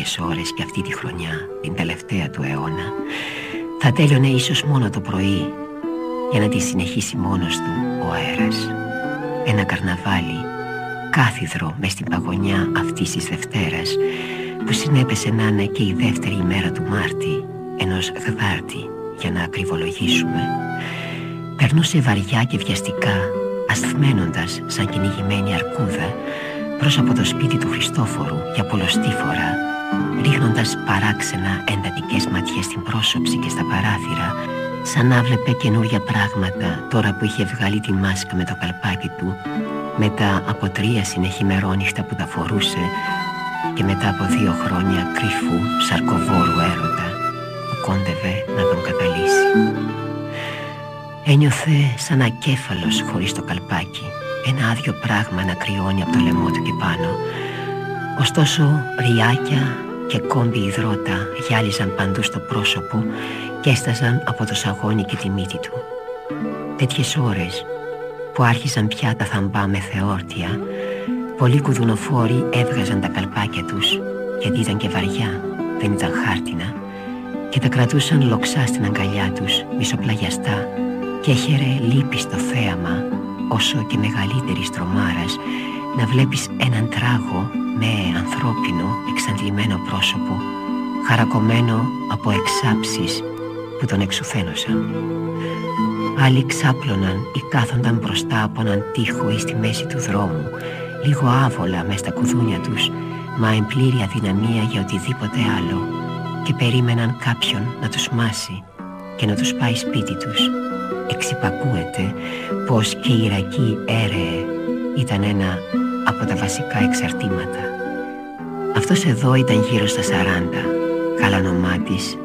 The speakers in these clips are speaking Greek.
Λίγες ώρες και αυτή τη χρονιά, την τελευταία του αιώνα, θα τέλειωνε ίσως μόνο το πρωί για να τη συνεχίσει μόνος του ο αέρας. Ένα καρναβάλι κάθιδρο μες στην παγωνιά αυτής της Δευτέρας που συνέπεσε να είναι και η δεύτερη ημέρα του Μάρτη ενός γδάρτη για να ακριβολογήσουμε περνούσε βαριά και βιαστικά ασθμένοντας σαν κυνηγημένη αρκούδα προς από το σπίτι του Χριστόφορου για πολλωστή φορά ρίχνοντας παράξενα εντατικές ματιές στην πρόσωψη και στα παράθυρα σαν να βλέπε καινούρια πράγματα τώρα που είχε βγάλει τη μάσκα με το καλπάκι του μετά από τρία συνεχή μερόνυχτα που τα φορούσε και μετά από δύο χρόνια κρυφού σαρκοβόρου έρωτα που κόντευε να τον καταλύσει. Ένιωθε σαν ακέφαλος χωρίς το καλπάκι Ένα άδειο πράγμα να κρυώνει από το λαιμό του και πάνω Ωστόσο ριάκια και κόμπι υδρότα γυάλιζαν παντού στο πρόσωπο και έσταζαν από το σαγόνι και τη μύτη του. Τέτοιες ώρες που άρχισαν πια τα θαμπά με θεόρτια, πολλοί κουδουνοφόροι έβγαζαν τα καλπάκια τους γιατί ήταν και βαριά, δεν ήταν χάρτινα και τα κρατούσαν λοξά στην αγκαλιά τους, μισοπλαγιαστά και έχερε λύπη στο θέαμα όσο και μεγαλύτερης τρομάρας να βλέπεις έναν τράγο με ανθρώπινο εξαντλημένο πρόσωπο χαρακωμένο από εξάψεις που τον εξουθένωσαν. Άλλοι ξάπλωναν ή κάθονταν μπροστά από έναν τοίχο ή στη μέση του δρόμου λίγο άβολα μες στα κουδούνια τους μα εν πλήρη αδυναμία για οτιδήποτε άλλο και περίμεναν κάποιον να τους μάσει και να τους πάει σπίτι τους εξυπακούεται πως και η Ιρακή έρεε ήταν ένα από τα βασικά εξαρτήματα. Αυτός εδώ ήταν γύρω στα 40, καλανομάτης,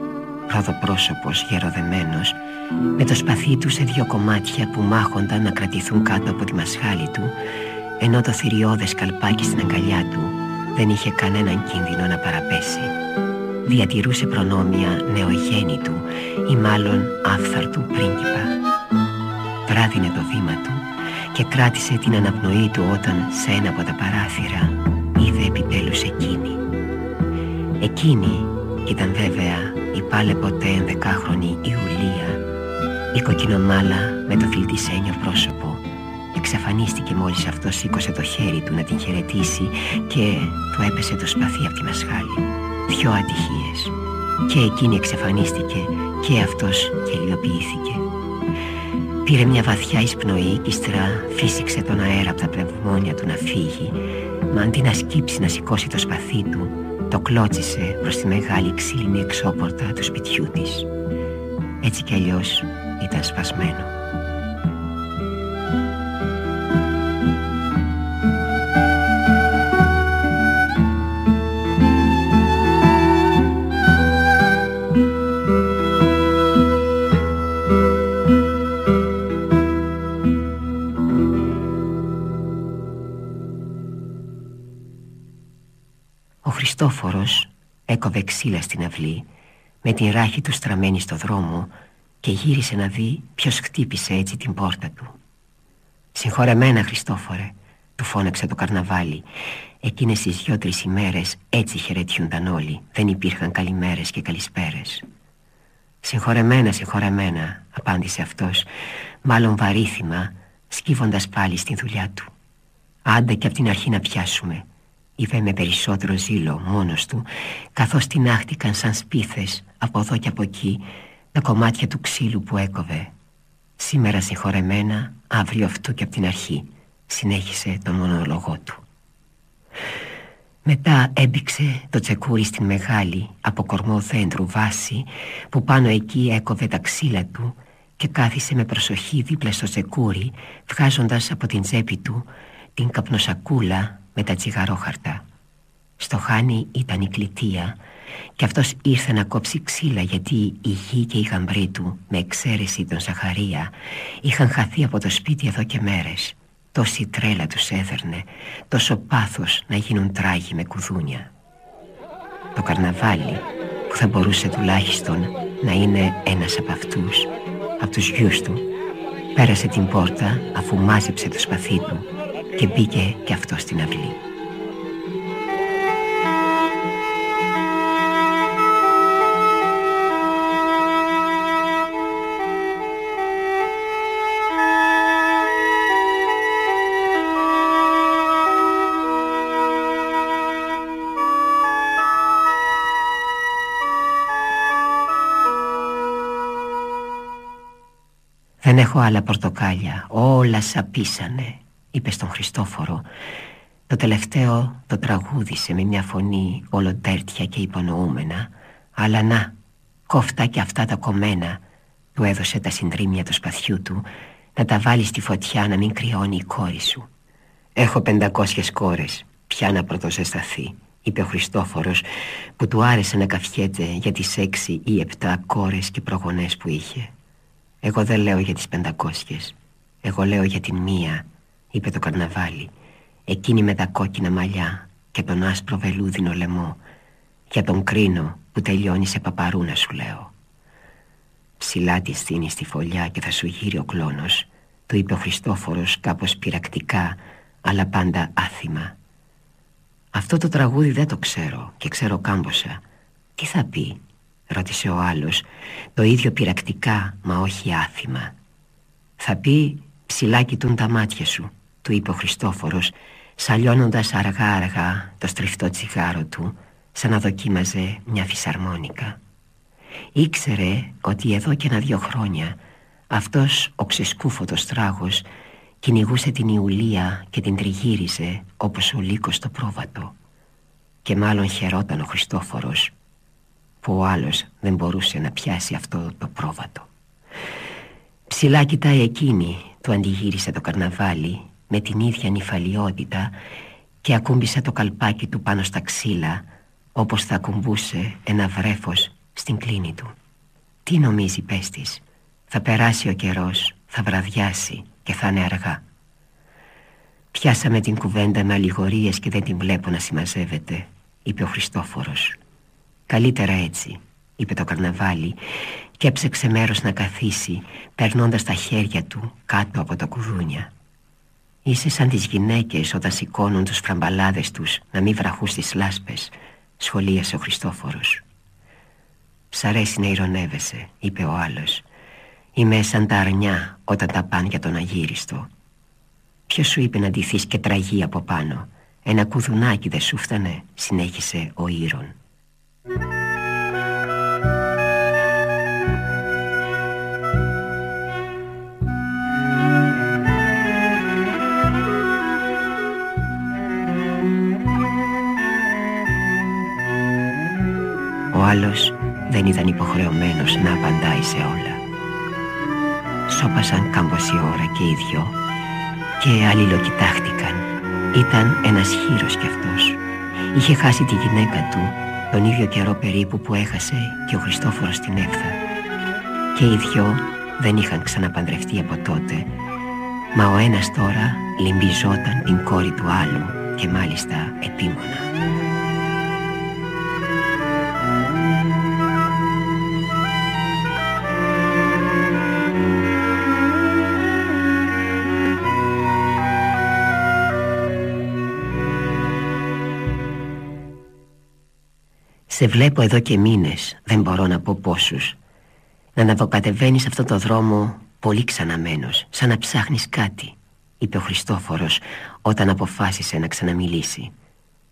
ροδοπρόσωπος, γεροδεμένος, με το σπαθί του σε δύο κομμάτια που μάχονταν να κρατηθούν κάτω από τη μασχάλη του, ενώ το θηριώδες καλπάκι στην αγκαλιά του δεν είχε κανέναν κίνδυνο να παραπέσει. Διατηρούσε προνόμια νεογέννητου ή μάλλον άφθαρτου πρίγκιπα βράδυνε το βήμα του και κράτησε την αναπνοή του όταν σε ένα από τα παράθυρα είδε επιτέλους εκείνη. Εκείνη ήταν βέβαια η πάλε ποτέ ενδεκάχρονη Ιουλία, η κοκκινομάλα με το φιλτισένιο πρόσωπο. Εξαφανίστηκε μόλις αυτό σήκωσε το χέρι του να την χαιρετήσει και του έπεσε το σπαθί από τη μασχάλη. Δυο ατυχίες. Και εκείνη εξαφανίστηκε και αυτός γελιοποιήθηκε. Πήρε μια βαθιά εισπνοή και ύστερα φύσηξε τον αέρα από τα πνευμόνια του να φύγει. Μα αντί να σκύψει να σηκώσει το σπαθί του Το κλώτσισε προς τη μεγάλη ξύλινη εξώπορτα του σπιτιού της. Έτσι κι αλλιώς ήταν σπασμένο ξύλα στην αυλή με την ράχη του στραμμένη στο δρόμο και γύρισε να δει ποιος χτύπησε έτσι την πόρτα του. «Συγχωρεμένα, Χριστόφορε», του φώναξε το καρναβάλι. Εκείνες τις δυο-τρεις ημέρες έτσι χαιρετιούνταν όλοι. Δεν υπήρχαν καλημέρες και καλησπέρες. «Συγχωρεμένα, συγχωρεμένα», απάντησε αυτός, μάλλον βαρύθιμα, σκύβοντας πάλι στη δουλειά του. «Άντε και από την αρχή να πιάσουμε», είπε με περισσότερο ζήλο μόνος του, καθώς την άχτηκαν σαν σπίθες από εδώ και από εκεί τα κομμάτια του ξύλου που έκοβε. «Σήμερα συγχωρεμένα, αύριο αυτού και από την αρχή», συνέχισε τον μονολογό του. Μετά έμπηξε το τσεκούρι στην μεγάλη από κορμό δέντρου βάση που πάνω εκεί έκοβε τα ξύλα του και κάθισε με προσοχή δίπλα στο τσεκούρι βγάζοντας από την τσέπη του την καπνοσακούλα με τα τσιγαρόχαρτα. Στο χάνι ήταν η κλητεία και αυτός ήρθε να κόψει ξύλα γιατί η γη και η γαμπρή του με εξαίρεση τον Σαχαρία είχαν χαθεί από το σπίτι εδώ και μέρες. Τόση τρέλα τους έδερνε, τόσο πάθος να γίνουν τράγοι με κουδούνια. Το καρναβάλι που θα μπορούσε τουλάχιστον να είναι ένας από αυτούς, από τους γιους του, πέρασε την πόρτα αφού μάζεψε το σπαθί του και μπήκε και αυτό στην αυλή. Δεν έχω άλλα πορτοκάλια, όλα σαπίσανε, είπε στον Χριστόφορο. Το τελευταίο το τραγούδισε με μια φωνή ολοτέρτια και υπονοούμενα. Αλλά να, κόφτα και αυτά τα κομμένα, του έδωσε τα συντρίμια του σπαθιού του, να τα βάλει στη φωτιά να μην κρυώνει η κόρη σου. Έχω πεντακόσιες κόρες, πια να πρωτοζεσταθεί, είπε ο Χριστόφορος, που του άρεσε να καφιέται για τις έξι ή επτά κόρες και προγονές που είχε. Εγώ δεν λέω για τις πεντακόσιες Εγώ λέω για την μία Είπε το καρναβάλι. Εκείνη με τα κόκκινα μαλλιά Και τον άσπρο βελούδινο λαιμό. Για τον κρίνο που τελειώνει σε παπαρούνα σου λέω. Ψηλά τη στείνεις στη φωλιά και θα σου γύρει ο κλόνος Του είπε ο Χριστόφορος κάπως πειρακτικά Αλλά πάντα άθιμα. Αυτό το τραγούδι δεν το ξέρω Και ξέρω κάμποσα. Τι θα πει ρώτησε ο άλλος Το ίδιο πειρακτικά μα όχι άθιμα. Θα πει ψηλά κοιτούν τα μάτια σου Του είπε ο Χριστόφορος Σαλιώνοντας αργά αργά το στριφτό τσιγάρο του Σαν να δοκίμαζε μια φυσαρμόνικα Ήξερε ότι εδώ και ένα δυο χρόνια Αυτός ο ξεσκούφωτος τράγος Κυνηγούσε την Ιουλία και την τριγύριζε όπως ο λύκος το πρόβατο Και μάλλον χαιρόταν ο Χριστόφορος που ο άλλος δεν μπορούσε να πιάσει αυτό το πρόβατο. Ψηλά κοιτάει εκείνη, του αντιγύρισε το καρναβάλι με την ίδια νυφαλιότητα και ακούμπησε το καλπάκι του πάνω στα ξύλα όπως θα ακουμπούσε ένα βρέφος στην κλίνη του. Τι νομίζει πες της, θα περάσει ο καιρός, θα βραδιάσει και θα είναι αργά. Πιάσαμε την κουβέντα με αλληγορίες και δεν την βλέπω να συμμαζεύεται, είπε ο Χριστόφορος. Καλύτερα έτσι, είπε το καρναβάλι και έψεξε μέρος να καθίσει, περνώντας τα χέρια του κάτω από τα κουδούνια. Είσαι σαν τις γυναίκες όταν σηκώνουν τους φραμπαλάδες τους να μην βραχούν στις λάσπες, σχολίασε ο Χριστόφορος. Σ' αρέσει να ηρωνεύεσαι, είπε ο άλλος. Είμαι σαν τα αρνιά όταν τα πάνε για τον αγύριστο. Ποιος σου είπε να ντυθείς και τραγεί από πάνω; Ένα κουδουνάκι δεν σου φτανε, συνέχισε ο Ήρων. Άλλος δεν ήταν υποχρεωμένος να απαντάει σε όλα. Σώπασαν κάμποση ώρα και οι δυο και αλληλοκοιτάχτηκαν. Ήταν ένας χείρος κι αυτός. Είχε χάσει τη γυναίκα του τον ίδιο καιρό περίπου που έχασε και ο Χριστόφορος την έφθα. Και οι δυο δεν είχαν ξαναπαντρευτεί από τότε, μα ο ένας τώρα λυμπιζόταν την κόρη του άλλου και μάλιστα επίμονα. Σε βλέπω εδώ και μήνες, δεν μπορώ να πω πόσους. Να αναβοκατεβαίνεις αυτό το δρόμο πολύ ξαναμένος Σαν να ψάχνεις κάτι Είπε ο Χριστόφορος όταν αποφάσισε να ξαναμιλήσει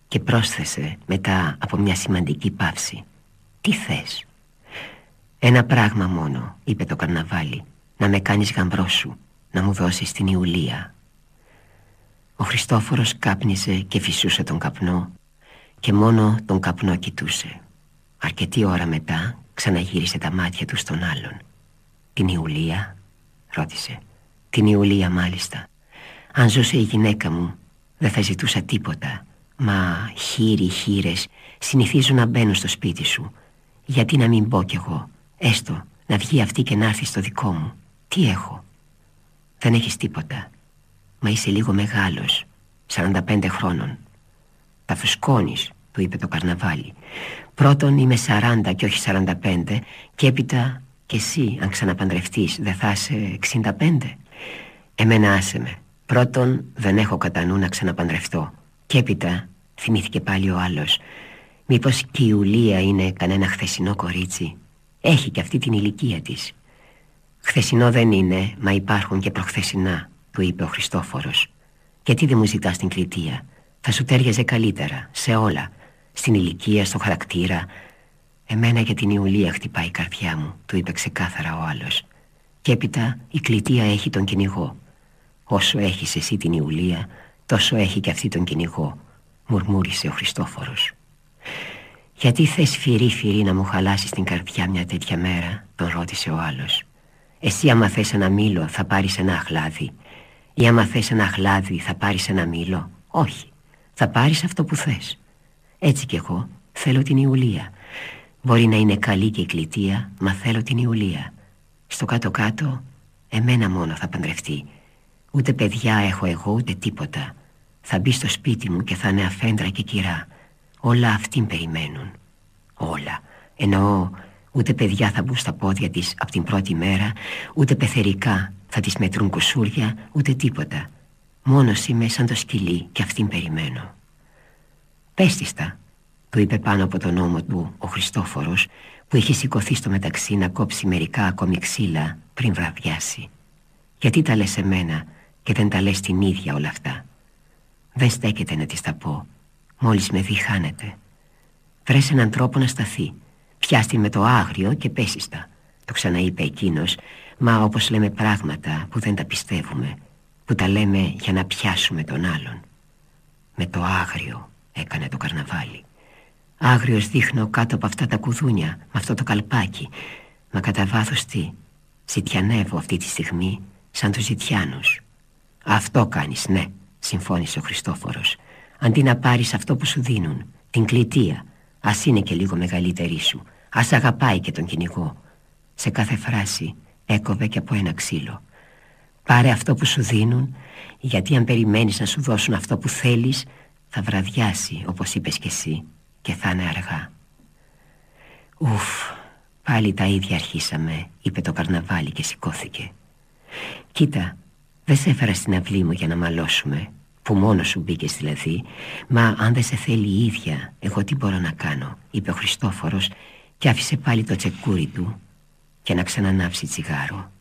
Και πρόσθεσε μετά από μια σημαντική παύση. Τι θες; Ένα πράγμα μόνο, είπε το καρναβάλι Να με κάνεις γαμπρό σου Να μου δώσεις την Ιουλία. Ο Χριστόφορος κάπνιζε και φυσούσε τον καπνό και μόνο τον καπνό κοιτούσε. Αρκετή ώρα μετά ξαναγύρισε τα μάτια του στον άλλον. «Την Ιουλία» ρώτησε. «Την Ιουλία μάλιστα. Αν ζούσε η γυναίκα μου δεν θα ζητούσα τίποτα. Μα χείροι χείρες συνηθίζουν να μπαίνουν στο σπίτι σου. Γιατί να μην πω κι εγώ, έστω να βγει αυτή και να έρθει στο δικό μου. Τι έχω» «Δεν έχεις τίποτα. Μα είσαι λίγο μεγάλος, 45 χρόνων. Τα φουσκώνεις, του είπε το καρναβάλι. Πρώτον είμαι 40 και όχι 45 και έπειτα και εσύ αν ξαναπαντρευτείς δεν θα είσαι 65. Εμένα άσε με. Πρώτον δεν έχω κατά νου να ξαναπαντρευτώ. Και έπειτα θυμήθηκε πάλι ο άλλος. Μήπως και η Ιουλία είναι κανένα χθεσινό κορίτσι; Έχει και αυτή την ηλικία της. Χθεσινό δεν είναι, μα υπάρχουν και προχθεσινά, του είπε ο Χριστόφορος. Γιατί δεν μου ζητάς την κλητεία; Θα σου τέριαζε καλύτερα, σε όλα. Στην ηλικία, στο χαρακτήρα. Εμένα για την Ιουλία χτυπάει η καρδιά μου Του είπε ξεκάθαρα ο άλλος. Και έπειτα η κλητεία έχει τον κυνηγό. Όσο έχεις εσύ την Ιουλία Τόσο έχει και αυτή τον κυνηγό Μουρμούρισε ο Χριστόφορος. «Γιατί θες φυρί φυρί να μου χαλάσεις την καρδιά μια τέτοια μέρα» Τον ρώτησε ο άλλος. «Εσύ άμα θες ένα μήλο θα πάρεις ένα αχλάδι. Ή άμα θες ένα αχλάδι θα πάρεις ένα μήλο. Όχι θα πάρεις αυτό που θες. Έτσι κι εγώ θέλω την Ιουλία. Μπορεί να είναι καλή και η κλητεία Μα θέλω την Ιουλία. Στο κάτω-κάτω Εμένα μόνο θα παντρευτεί. Ούτε παιδιά έχω εγώ ούτε τίποτα. Θα μπει στο σπίτι μου και θα είναι αφέντρα και κυρά. Όλα αυτήν περιμένουν. Όλα. Εννοώ ούτε παιδιά θα μπουν στα πόδια της από την πρώτη μέρα Ούτε πεθερικά θα της μετρούν κουσούρια Ούτε τίποτα Μόνος είμαι σαν το σκυλί και αυτήν περιμένω. Πέστιστα του είπε πάνω από τον ώμο του ο Χριστόφορος που είχε σηκωθεί στο μεταξύ να κόψει μερικά ακόμη ξύλα πριν βραδιάσει. Γιατί τα λες εμένα και δεν τα λες την ίδια όλα αυτά; Δεν στέκεται να της τα πω. Μόλις με δει χάνεται Βρες έναν τρόπο να σταθεί. Πιάστη με το άγριο και πέσιστα Το ξαναείπε εκείνος. Μα όπως λέμε πράγματα που δεν τα πιστεύουμε που τα λέμε για να πιάσουμε τον άλλον. Με το άγριο έκανε το καρναβάλι. Άγριος δείχνω κάτω από αυτά τα κουδούνια, με αυτό το καλπάκι. Μα κατά βάθος τι, ζητιανεύω αυτή τη στιγμή σαν τους ζητιάνους. Αυτό κάνεις, ναι, συμφώνησε ο Χριστόφορος. Αντί να πάρεις αυτό που σου δίνουν, την κλητεία, ας είναι και λίγο μεγαλύτερη σου, ας αγαπάει και τον κυνηγό. Σε κάθε φράση έκοβε και από ένα ξύλο. Πάρε αυτό που σου δίνουν γιατί αν περιμένεις να σου δώσουν αυτό που θέλεις θα βραδιάσει όπως είπες κι εσύ και θα είναι αργά. Ουφ, πάλι τα ίδια αρχίσαμε, είπε το καρναβάλι και σηκώθηκε. Κοίτα, δεν σε έφερα στην αυλή μου για να μαλώσουμε, που μόνος σου μπήκες δηλαδή, μα αν δεν σε θέλει η ίδια, εγώ τι μπορώ να κάνω, είπε ο Χριστόφορος και άφησε πάλι το τσεκούρι του και να ξανανάψει τσιγάρο.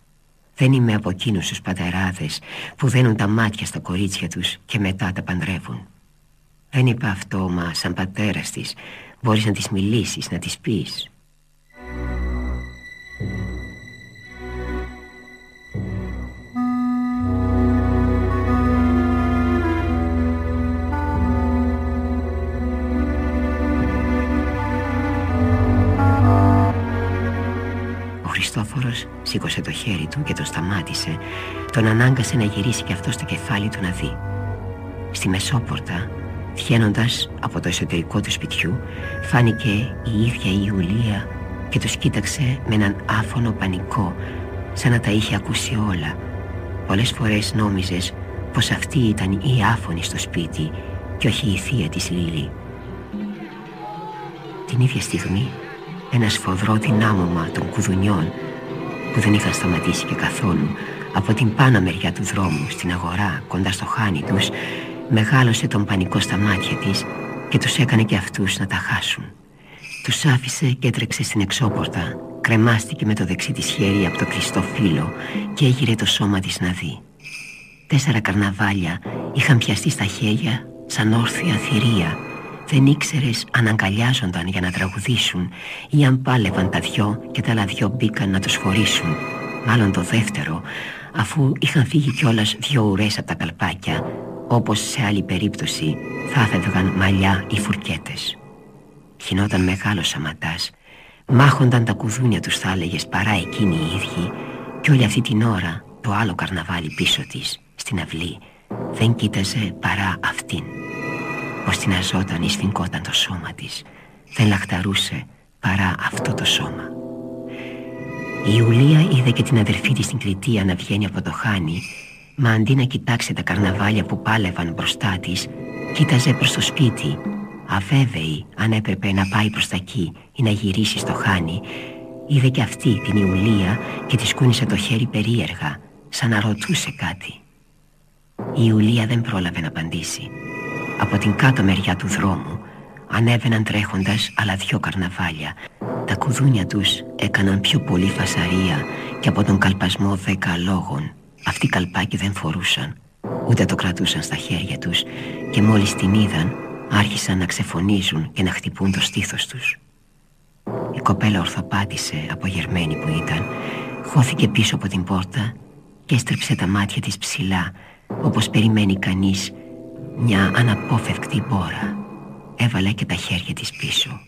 Δεν είμαι από εκείνους τους πατεράδες που δένουν τα μάτια στα κορίτσια τους και μετά τα παντρεύουν. Δεν είπα αυτό, μα σαν πατέρας της μπορείς να της μιλήσεις, να της πεις. Χριστόφορος σήκωσε το χέρι του και τον σταμάτησε Τον ανάγκασε να γυρίσει και αυτό στο κεφάλι του να δει. Στη μεσόπορτα, βγαίνοντας από το εσωτερικό του σπιτιού Φάνηκε η ίδια η Ιουλία και τους κοίταξε με έναν άφωνο πανικό Σαν να τα είχε ακούσει όλα. Πολλές φορές νόμιζες πως αυτή ήταν η άφωνη στο σπίτι και όχι η θεία της Λίλη. Την ίδια στιγμή ένα σφοδρό δυνάμωμα των κουδουνιών που δεν είχαν σταματήσει και καθόλου από την πάνω μεριά του δρόμου στην αγορά κοντά στο χάνι τους μεγάλωσε τον πανικό στα μάτια της και τους έκανε και αυτούς να τα χάσουν. Τους άφησε και έτρεξε στην εξώπορτα Κρεμάστηκε με το δεξί της χέρι από το κλειστό φύλλο Και έγειρε το σώμα της να δει Τέσσερα καρναβάλια είχαν πιαστεί στα χέρια σαν όρθια θηρία δεν ήξερες αν αγκαλιάζονταν για να τραγουδήσουν ή αν πάλευαν τα δυο και τα άλλα δυο μπήκαν να τους χωρίσουν. Μάλλον το δεύτερο, αφού είχαν φύγει κιόλας δυο ουρές από τα καλπάκια, όπως σε άλλη περίπτωση θα έφευγαν μαλλιά ή φουρκέτες. Χινόταν μεγάλος σαματάς, μάχονταν τα κουδούνια τους θα έλεγες παρά εκείνοι οι ίδιοι και όλη αυτή την ώρα το άλλο καρναβάλι πίσω της, στην αυλή, δεν κοίταζε παρά αυτήν πως την αζόταν ή σφινκόταν το σώμα της. Δεν λαχταρούσε παρά αυτό το σώμα. Η Ιουλία είδε και την αδερφή της στην κλητεία να βγαίνει από το χάνι μα αντί να κοιτάξει τα καρναβάλια που πάλευαν μπροστά της κοίταζε προς το σπίτι αβέβαιη αν έπρεπε να πάει προς τα εκεί ή να γυρίσει στο χάνι. Είδε και αυτή την Ιουλία και της κούνησε το χέρι περίεργα σαν να ρωτούσε κάτι. Η Ιουλία δεν πρόλαβε να απαντήσει από την κάτω μεριά του δρόμου ανέβαιναν τρέχοντας άλλα δυο καρναβάλια. Τα κουδούνια τους έκαναν πιο πολύ φασαρία και από τον καλπασμό δέκα λόγων. Αυτοί καλπάκι δεν φορούσαν, ούτε το κρατούσαν στα χέρια τους και μόλις την είδαν άρχισαν να ξεφωνίζουν και να χτυπούν το στήθος τους. Η κοπέλα ορθοπάτησε, απογερμένη που ήταν, χώθηκε πίσω από την πόρτα και έστρεψε τα μάτια της ψηλά, όπως περιμένει κανείς μια αναπόφευκτη μπόρα Έβαλε και τα χέρια της πίσω.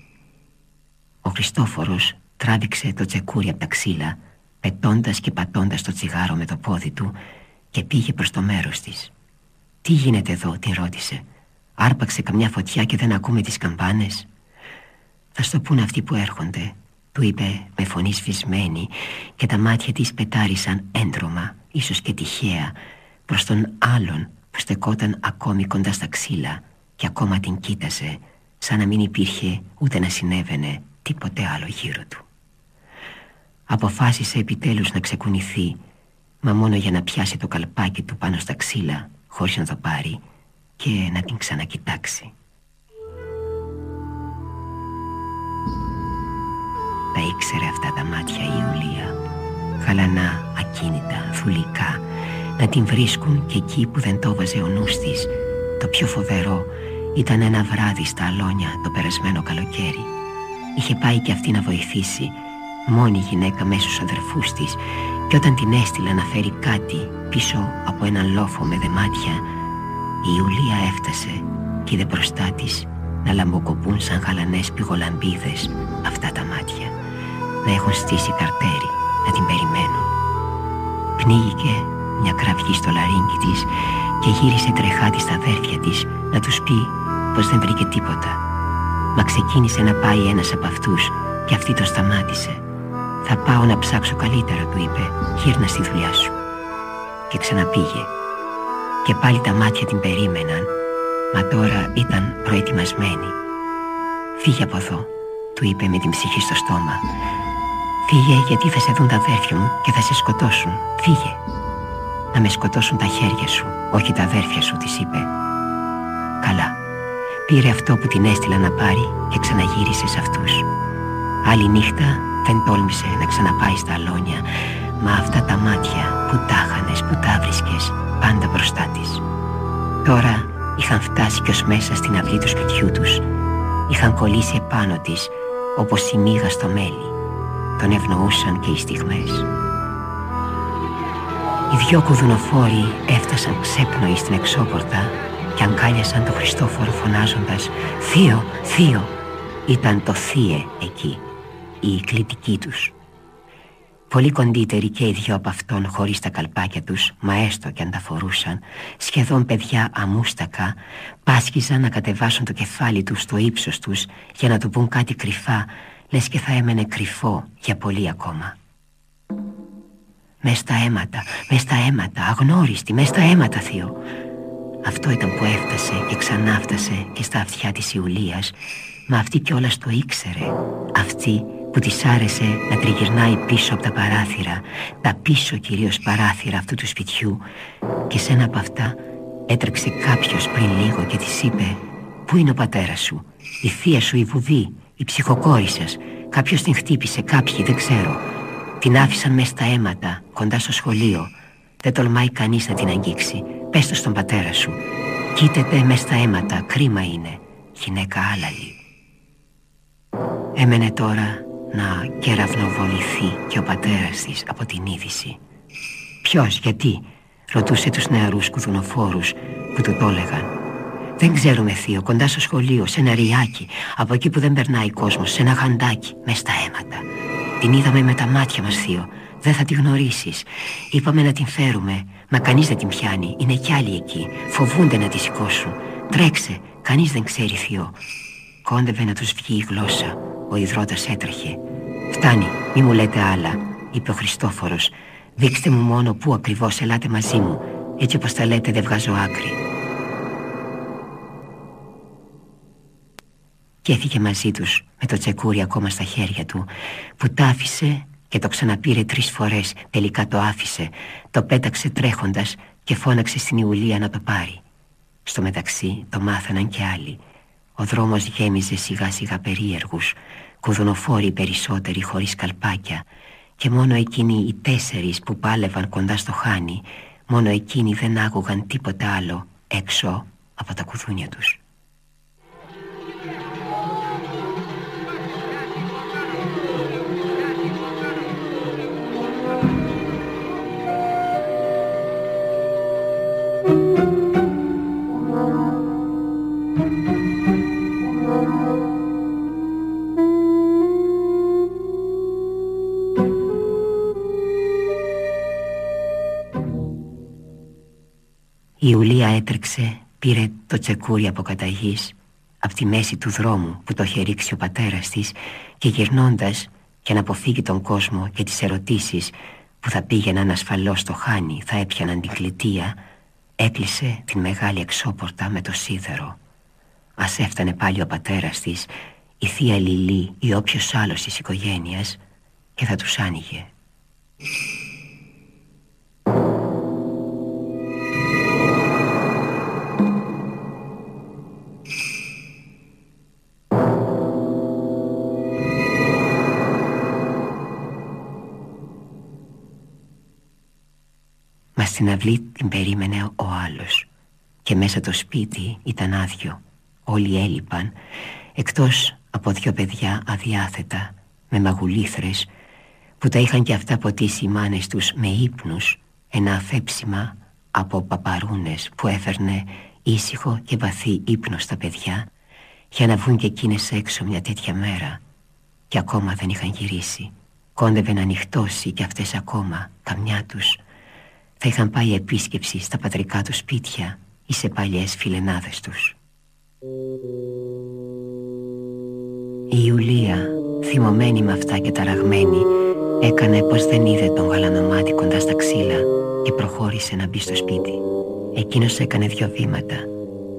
Ο Χριστόφορος τράβηξε το τσεκούρι από τα ξύλα Πετώντας και πατώντας το τσιγάρο με το πόδι του Και πήγε προς το μέρος της. «Τι γίνεται εδώ» την ρώτησε. «Άρπαξε καμιά φωτιά και δεν ακούμε τις καμπάνες» «Θα στο πούνε αυτοί που έρχονται» του είπε με φωνή σφισμένη και τα μάτια της πετάρισαν έντρομα, ίσως και τυχαία, προς τον άλλον που στεκόταν ακόμη κοντά στα ξύλα και ακόμα την κοίταζε σαν να μην υπήρχε ούτε να συνέβαινε τίποτε άλλο γύρω του. Αποφάσισε επιτέλους να ξεκουνηθεί μα μόνο για να πιάσει το καλπάκι του πάνω στα ξύλα χωρίς να το πάρει και να την ξανακοιτάξει. Τα ήξερε αυτά τα μάτια η Ιουλία χαλανά, ακίνητα, θουλικά να την βρίσκουν και εκεί που δεν το βάζε ο νους της. Το πιο φοβερό ήταν ένα βράδυ στα αλόνια το περασμένο καλοκαίρι. Είχε πάει και αυτή να βοηθήσει, μόνη γυναίκα μέσα στους αδερφούς της και όταν την έστειλε να φέρει κάτι πίσω από έναν λόφο με δεμάτια η Ιουλία έφτασε και είδε μπροστά της να λαμποκοπούν σαν χαλανές πηγολαμπίδες αυτά τα μάτια να έχουν στήσει καρτέρι, να την περιμένουν. Πνίγηκε μια κραυγή στο λαρίνκι της και γύρισε τρεχάτη στα αδέρφια της να τους πει πως δεν βρήκε τίποτα. Μα ξεκίνησε να πάει ένας από αυτούς και αυτή το σταμάτησε. «Θα πάω να ψάξω καλύτερα», του είπε, «γύρνα στη δουλειά σου». Και ξαναπήγε. Και πάλι τα μάτια την περίμεναν, μα τώρα ήταν προετοιμασμένη. «Φύγε από εδώ», του είπε με την ψυχή στο στόμα. «Φύγε γιατί θα σε δουν τα αδέρφια μου και θα σε σκοτώσουν. Φύγε» να με σκοτώσουν τα χέρια σου, όχι τα αδέρφια σου, της είπε. Καλά. Πήρε αυτό που την έστειλα να πάρει και ξαναγύρισε σε αυτούς. Άλλη νύχτα δεν τόλμησε να ξαναπάει στα αλόνια, μα αυτά τα μάτια που τάχανες, που τα βρίσκες, πάντα μπροστά της. Τώρα είχαν φτάσει κι ως μέσα στην αυλή του σπιτιού τους. Είχαν κολλήσει επάνω της, όπως η μύγα στο μέλι. Τον ευνοούσαν και οι στιγμές. Οι δυο κουδουνοφόροι έφτασαν ξέπνοοι στην εξώπορτα και αγκάλιασαν τον Χριστόφορο φωνάζοντας «Θείο, θείο!» Ήταν το θύε εκεί, η κλητική τους. Πολύ κοντύτεροι και οι δυο από αυτόν χωρίς τα καλπάκια τους, μα έστω και αν τα φορούσαν, σχεδόν παιδιά αμούστακα, πάσχιζαν να κατεβάσουν το κεφάλι τους στο ύψος τους για να του πούν κάτι κρυφά, λες και θα έμενε κρυφό για πολύ ακόμα. Μες στα αίματα, μες στα αίματα, αγνώριστη, μες στα αίματα θείο Αυτό ήταν που έφτασε και ξανάφτασε και στα αυτιά της Ιουλίας. Μα αυτή κιόλας το ήξερε. Αυτή που της άρεσε να τριγυρνάει πίσω από τα παράθυρα. Τα πίσω κυρίως παράθυρα αυτού του σπιτιού. Και σε ένα από αυτά έτρεξε κάποιος πριν λίγο και της είπε Πού είναι ο πατέρας σου, η θεία σου η βουδή, η η ψυχοκόρη σας. Κάποιος την χτύπησε, κάποιοι, δεν ξέρω Την άφησαν μέσα στα αίματα, κοντά στο σχολείο. Δεν τολμάει κανείς να την αγγίξει. Πες το στον πατέρα σου. Κοίταται μέσα στα αίματα, κρίμα είναι. Γυναίκα άλαλη Έμενε τώρα να κεραυνοβοληθεί και ο πατέρας της από την είδηση. Ποιος, γιατί, ρωτούσε τους νεαρούς κουδουνοφόρους που του το έλεγαν. Δεν ξέρουμε θείο, κοντά στο σχολείο, σε ένα ριάκι Από εκεί που δεν περνάει κόσμος, σε ένα γαντάκι, μες στα αίματα Την είδαμε με τα μάτια μας θείο. Δεν θα τη γνωρίσεις. Είπαμε να την φέρουμε, μα κανείς δεν την πιάνει. Είναι κι άλλοι εκεί, φοβούνται να τη σηκώσουν. Τρέξε, κανείς δεν ξέρει θείο. Κόντευε να τους βγει η γλώσσα. Ο υδρότας έτρεχε. Φτάνει, μη μου λέτε άλλα Είπε ο Χριστόφορος. Δείξτε μου μόνο πού ακριβώς ελάτε μαζί μου. Έτσι όπως τα λέτε δεν βγάζω άκρη και έφυγε μαζί τους με το τσεκούρι ακόμα στα χέρια του που τ' άφησε και το ξαναπήρε τρεις φορές. Τελικά το άφησε το πέταξε τρέχοντας και φώναξε στην Ιουλία να το πάρει. Στο μεταξύ το μάθαναν και άλλοι. Ο δρόμος γέμιζε σιγά σιγά περίεργους κουδουνοφόροι περισσότεροι χωρίς καλπάκια. Και μόνο εκείνοι οι τέσσερις που πάλευαν κοντά στο χάνι μόνο εκείνοι δεν άκουγαν τίποτα άλλο έξω από τα κουδούνια τους Η Ιουλία έτρεξε, πήρε το τσεκούρι από καταγής από τη μέση του δρόμου που το είχε ρίξει ο πατέρας της και γυρνώντας για να αποφύγει τον κόσμο και τις ερωτήσεις που θα πήγαιναν ασφαλώς στο χάνι θα έπιαναν την κλητεία έκλεισε την μεγάλη εξώπορτα με το σίδερο. Ας έφτανε πάλι ο πατέρας της η θεία Λιλή ή όποιος άλλος της οικογένειας και θα τους άνοιγε αυλή την περίμενε ο άλλος. Και μέσα το σπίτι ήταν άδειο. Όλοι έλειπαν εκτός από δυο παιδιά αδιάθετα με μαγουλήθρες που τα είχαν και αυτά ποτίσει οι μάνες τους με ύπνους ένα αφέψιμα από παπαρούνες που έφερνε ήσυχο και βαθύ ύπνο στα παιδιά για να βγουν και εκείνες έξω μια τέτοια μέρα. Και ακόμα δεν είχαν γυρίσει. Κόντευε να ανοιχτώσει και αυτές ακόμα καμιά τους θα είχαν πάει επίσκεψη στα πατρικά τους σπίτια ή σε παλιές φιλενάδες τους. Η Ιουλία, θυμωμένη με αυτά και ταραγμένη, έκανε πως δεν είδε τον γαλανομάτι κοντά στα ξύλα και προχώρησε να μπει στο σπίτι. Εκείνος έκανε δυο βήματα.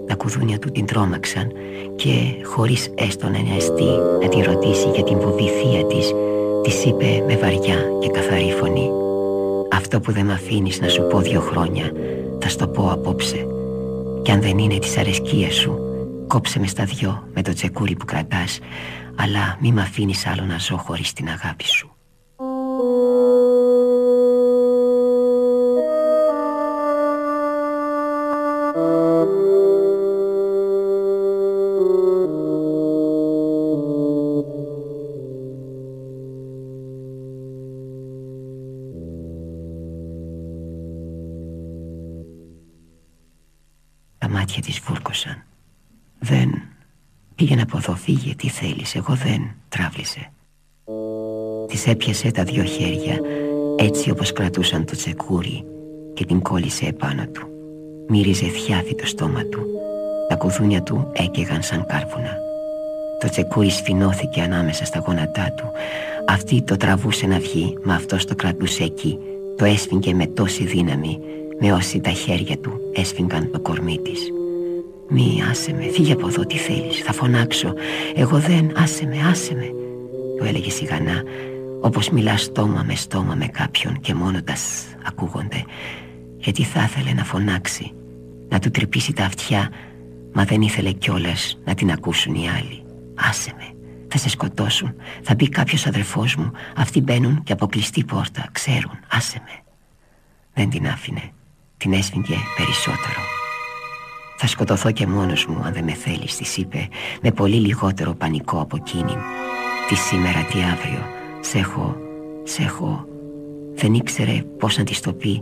Τα κουδούνια του την τρόμαξαν και χωρίς έστω να νοιαστεί να τη ρωτήσει για την βουβή θεία της, της είπε με βαριά και καθαρή φωνή αυτό που δεν μ' αφήνεις να σου πω δύο χρόνια Θα στο πω απόψε. Κι αν δεν είναι της αρεσκίας σου Κόψε μες στα δυο με το τσεκούρι που κρατάς Αλλά μη μ' αφήνεις άλλο να ζω χωρίς την αγάπη σου μάτια της βούρκωσαν. Δεν. Πήγαινε από εδώ φύγε τι θέλεις. Εγώ δεν. Τράβλησε. Της έπιασε τα δυο χέρια Έτσι όπως κρατούσαν το τσεκούρι Και την κόλλησε επάνω του. Μύριζε θιάφι το στόμα του. Τα κουδούνια του έκαιγαν σαν κάρβουνα. Το τσεκούρι σφινώθηκε ανάμεσα στα γόνατά του. Αυτή το τραβούσε να βγει Μα αυτός το κρατούσε εκεί. Το έσφιγγε με τόση δύναμη με όσοι τα χέρια του έσφιγγαν το κορμί της «Μη, άσε με, φύγε από εδώ, τι θέλεις, θα φωνάξω. Εγώ δεν, άσε με, άσε με» Του έλεγε σιγανά Όπως μιλά στόμα με στόμα με κάποιον Και μόνο τα ακούγονται. Γιατί θα ήθελε να φωνάξει Να του τρυπήσει τα αυτιά Μα δεν ήθελε κιόλας να την ακούσουν οι άλλοι. Άσε με, Θα σε σκοτώσουν Θα πει κάποιος αδερφός μου Αυτοί μπαίνουν και από κλειστή πόρτα Ξέρουν, άσε με. Δεν την άφηνε Την έσφυγε περισσότερο Θα σκοτωθώ και μόνος μου αν δεν με θέλεις Της είπε με πολύ λιγότερο πανικό από εκείνη. Τι σήμερα τι αύριο. Σε έχω, σε έχω. Δεν ήξερε πως να της το πει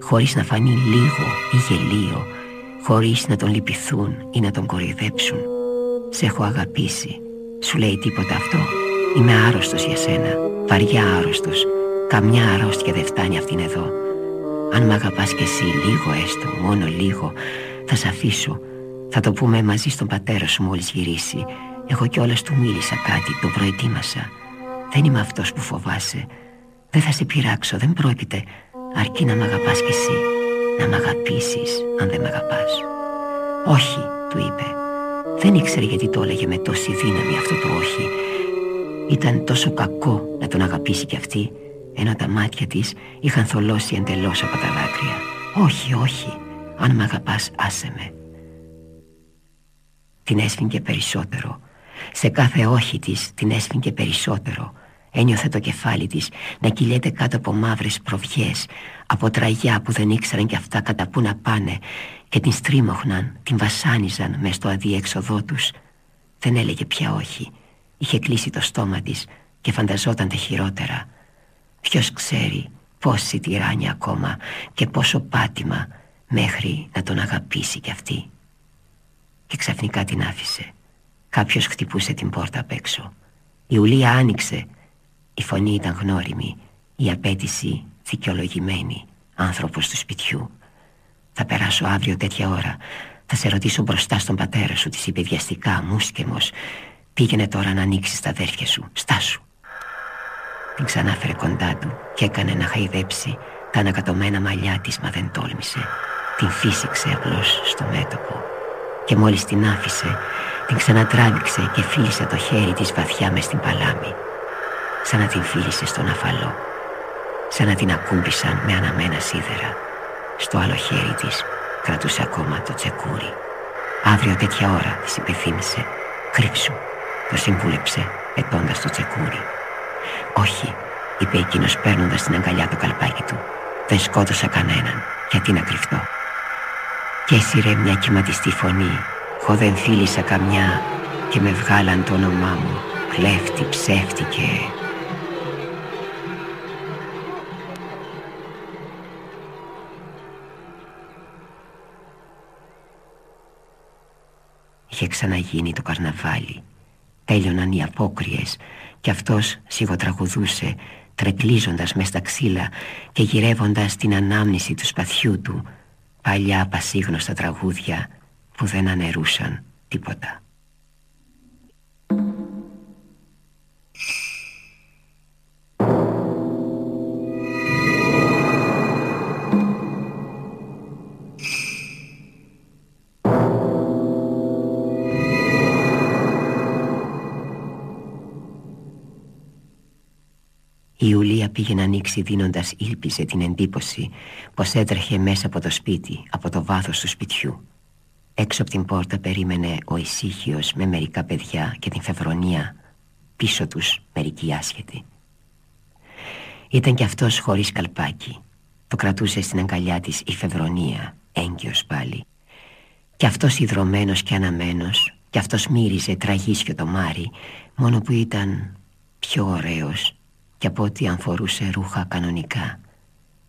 Χωρίς να φανεί λίγο ή γελίο Χωρίς να τον λυπηθούν ή να τον κοροϊδέψουν. Σε έχω αγαπήσει. Σου λέει τίποτα αυτό. Είμαι άρρωστος για σένα. Βαριά άρρωστος. Καμιά αρρώστια δεν φτάνει αυτήν εδώ. Αν μ' αγαπάς κι εσύ λίγο έστω Μόνο λίγο Θα σ' αφήσω. Θα το πούμε μαζί στον πατέρα σου μόλις γυρίσει. Εγώ κιόλας του μίλησα κάτι Το προετοίμασα. Δεν είμαι αυτός που φοβάσαι. Δεν θα σε πειράξω Δεν πρόκειται. Αρκεί να μ' αγαπάς κι εσύ. Να μ' αγαπήσεις αν δεν μ' αγαπάς. Όχι, του είπε. Δεν ήξερε γιατί το έλεγε με τόση δύναμη αυτό το όχι. Ήταν τόσο κακό να τον αγαπήσει κι αυτή Ενώ τα μάτια της είχαν θολώσει εντελώς από τα δάκρυα. Όχι, όχι, αν μ' αγαπάς άσε με. Την έσφυγε περισσότερο. Σε κάθε όχι της την έσφυγε περισσότερο. Ένιωθε το κεφάλι της να κυλιέται κάτω από μαύρες προβιές Από τραγιά που δεν ήξεραν κι αυτά κατά που να πάνε Και την στρίμωχναν, την βασάνιζαν μες στο αδίέξοδό τους. Δεν έλεγε πια όχι. Είχε κλείσει το στόμα της και φανταζόταν τα χειρότερα. Ποιος ξέρει πόση τυράννια ακόμα και πόσο πάτημα μέχρι να τον αγαπήσει κι αυτή Και ξαφνικά την άφησε Κάποιος χτυπούσε την πόρτα απ' έξω Η Ουλία άνοιξε η φωνή ήταν γνώριμη, η απέτηση δικαιολογημένη, άνθρωπος του σπιτιού. Θα περάσω αύριο τέτοια ώρα. Θα σε ρωτήσω μπροστά στον πατέρα σου, της είπε βιαστικά, μουσκεμος. Πήγαινε τώρα να ανοίξεις τα αδέρφια σου, στάσου. Την ξανάφερε κοντά του και έκανε να χαϊδέψει τα ανακατωμένα μαλλιά της, μα δεν τόλμησε. Την φύσηξε απλώς στο μέτωπο. Και μόλις την άφησε, την ξανατράβηξε και φίλησε το χέρι της βαθιά μες στην παλάμη σαν να την φίλησε στον αφαλό σαν να την ακούμπησαν με αναμένα σίδερα. Στο άλλο χέρι της κρατούσε ακόμα το τσεκούρι. Αύριο τέτοια ώρα της υπεθύμησε κρύψου το συμβούλεψε πετώντας το τσεκούρι. Όχι είπε εκείνος παίρνοντας την αγκαλιά το καλπάκι του. Δεν σκότωσα κανέναν γιατί να κρυφτώ και έσυρε μια κυματιστή φωνή. Χω δεν φίλησα καμιά και με βγάλαν το όνομά μου. Κλέφτη, ψεύτη και Είχε ξαναγίνει το καρναβάλι. Τέλειωναν οι απόκριες Και αυτός σιγοτραγουδούσε Τρεκλίζοντας μες στα ξύλα Και γυρεύοντας την ανάμνηση του σπαθιού του Παλιά πασίγνωστα τραγούδια Που δεν ανερούσαν τίποτα πήγε να ανοίξει δίνοντας ήλπιζε την εντύπωση πως έτρεχε μέσα από το σπίτι, από το βάθος του σπιτιού. Έξω από την πόρτα περίμενε ο ησύχιος με μερικά παιδιά και την φευρονία πίσω τους μερικοί άσχετοι. Ήταν κι αυτός χωρίς καλπάκι. Το κρατούσε στην αγκαλιά της η φευρονία, έγκυος πάλι. Κι αυτός ιδρωμένος και αναμένος, κι αυτός μύριζε τραγίσιο το μάρι, μόνο που ήταν πιο ωραίος και από ό,τι αν φορούσε ρούχα κανονικά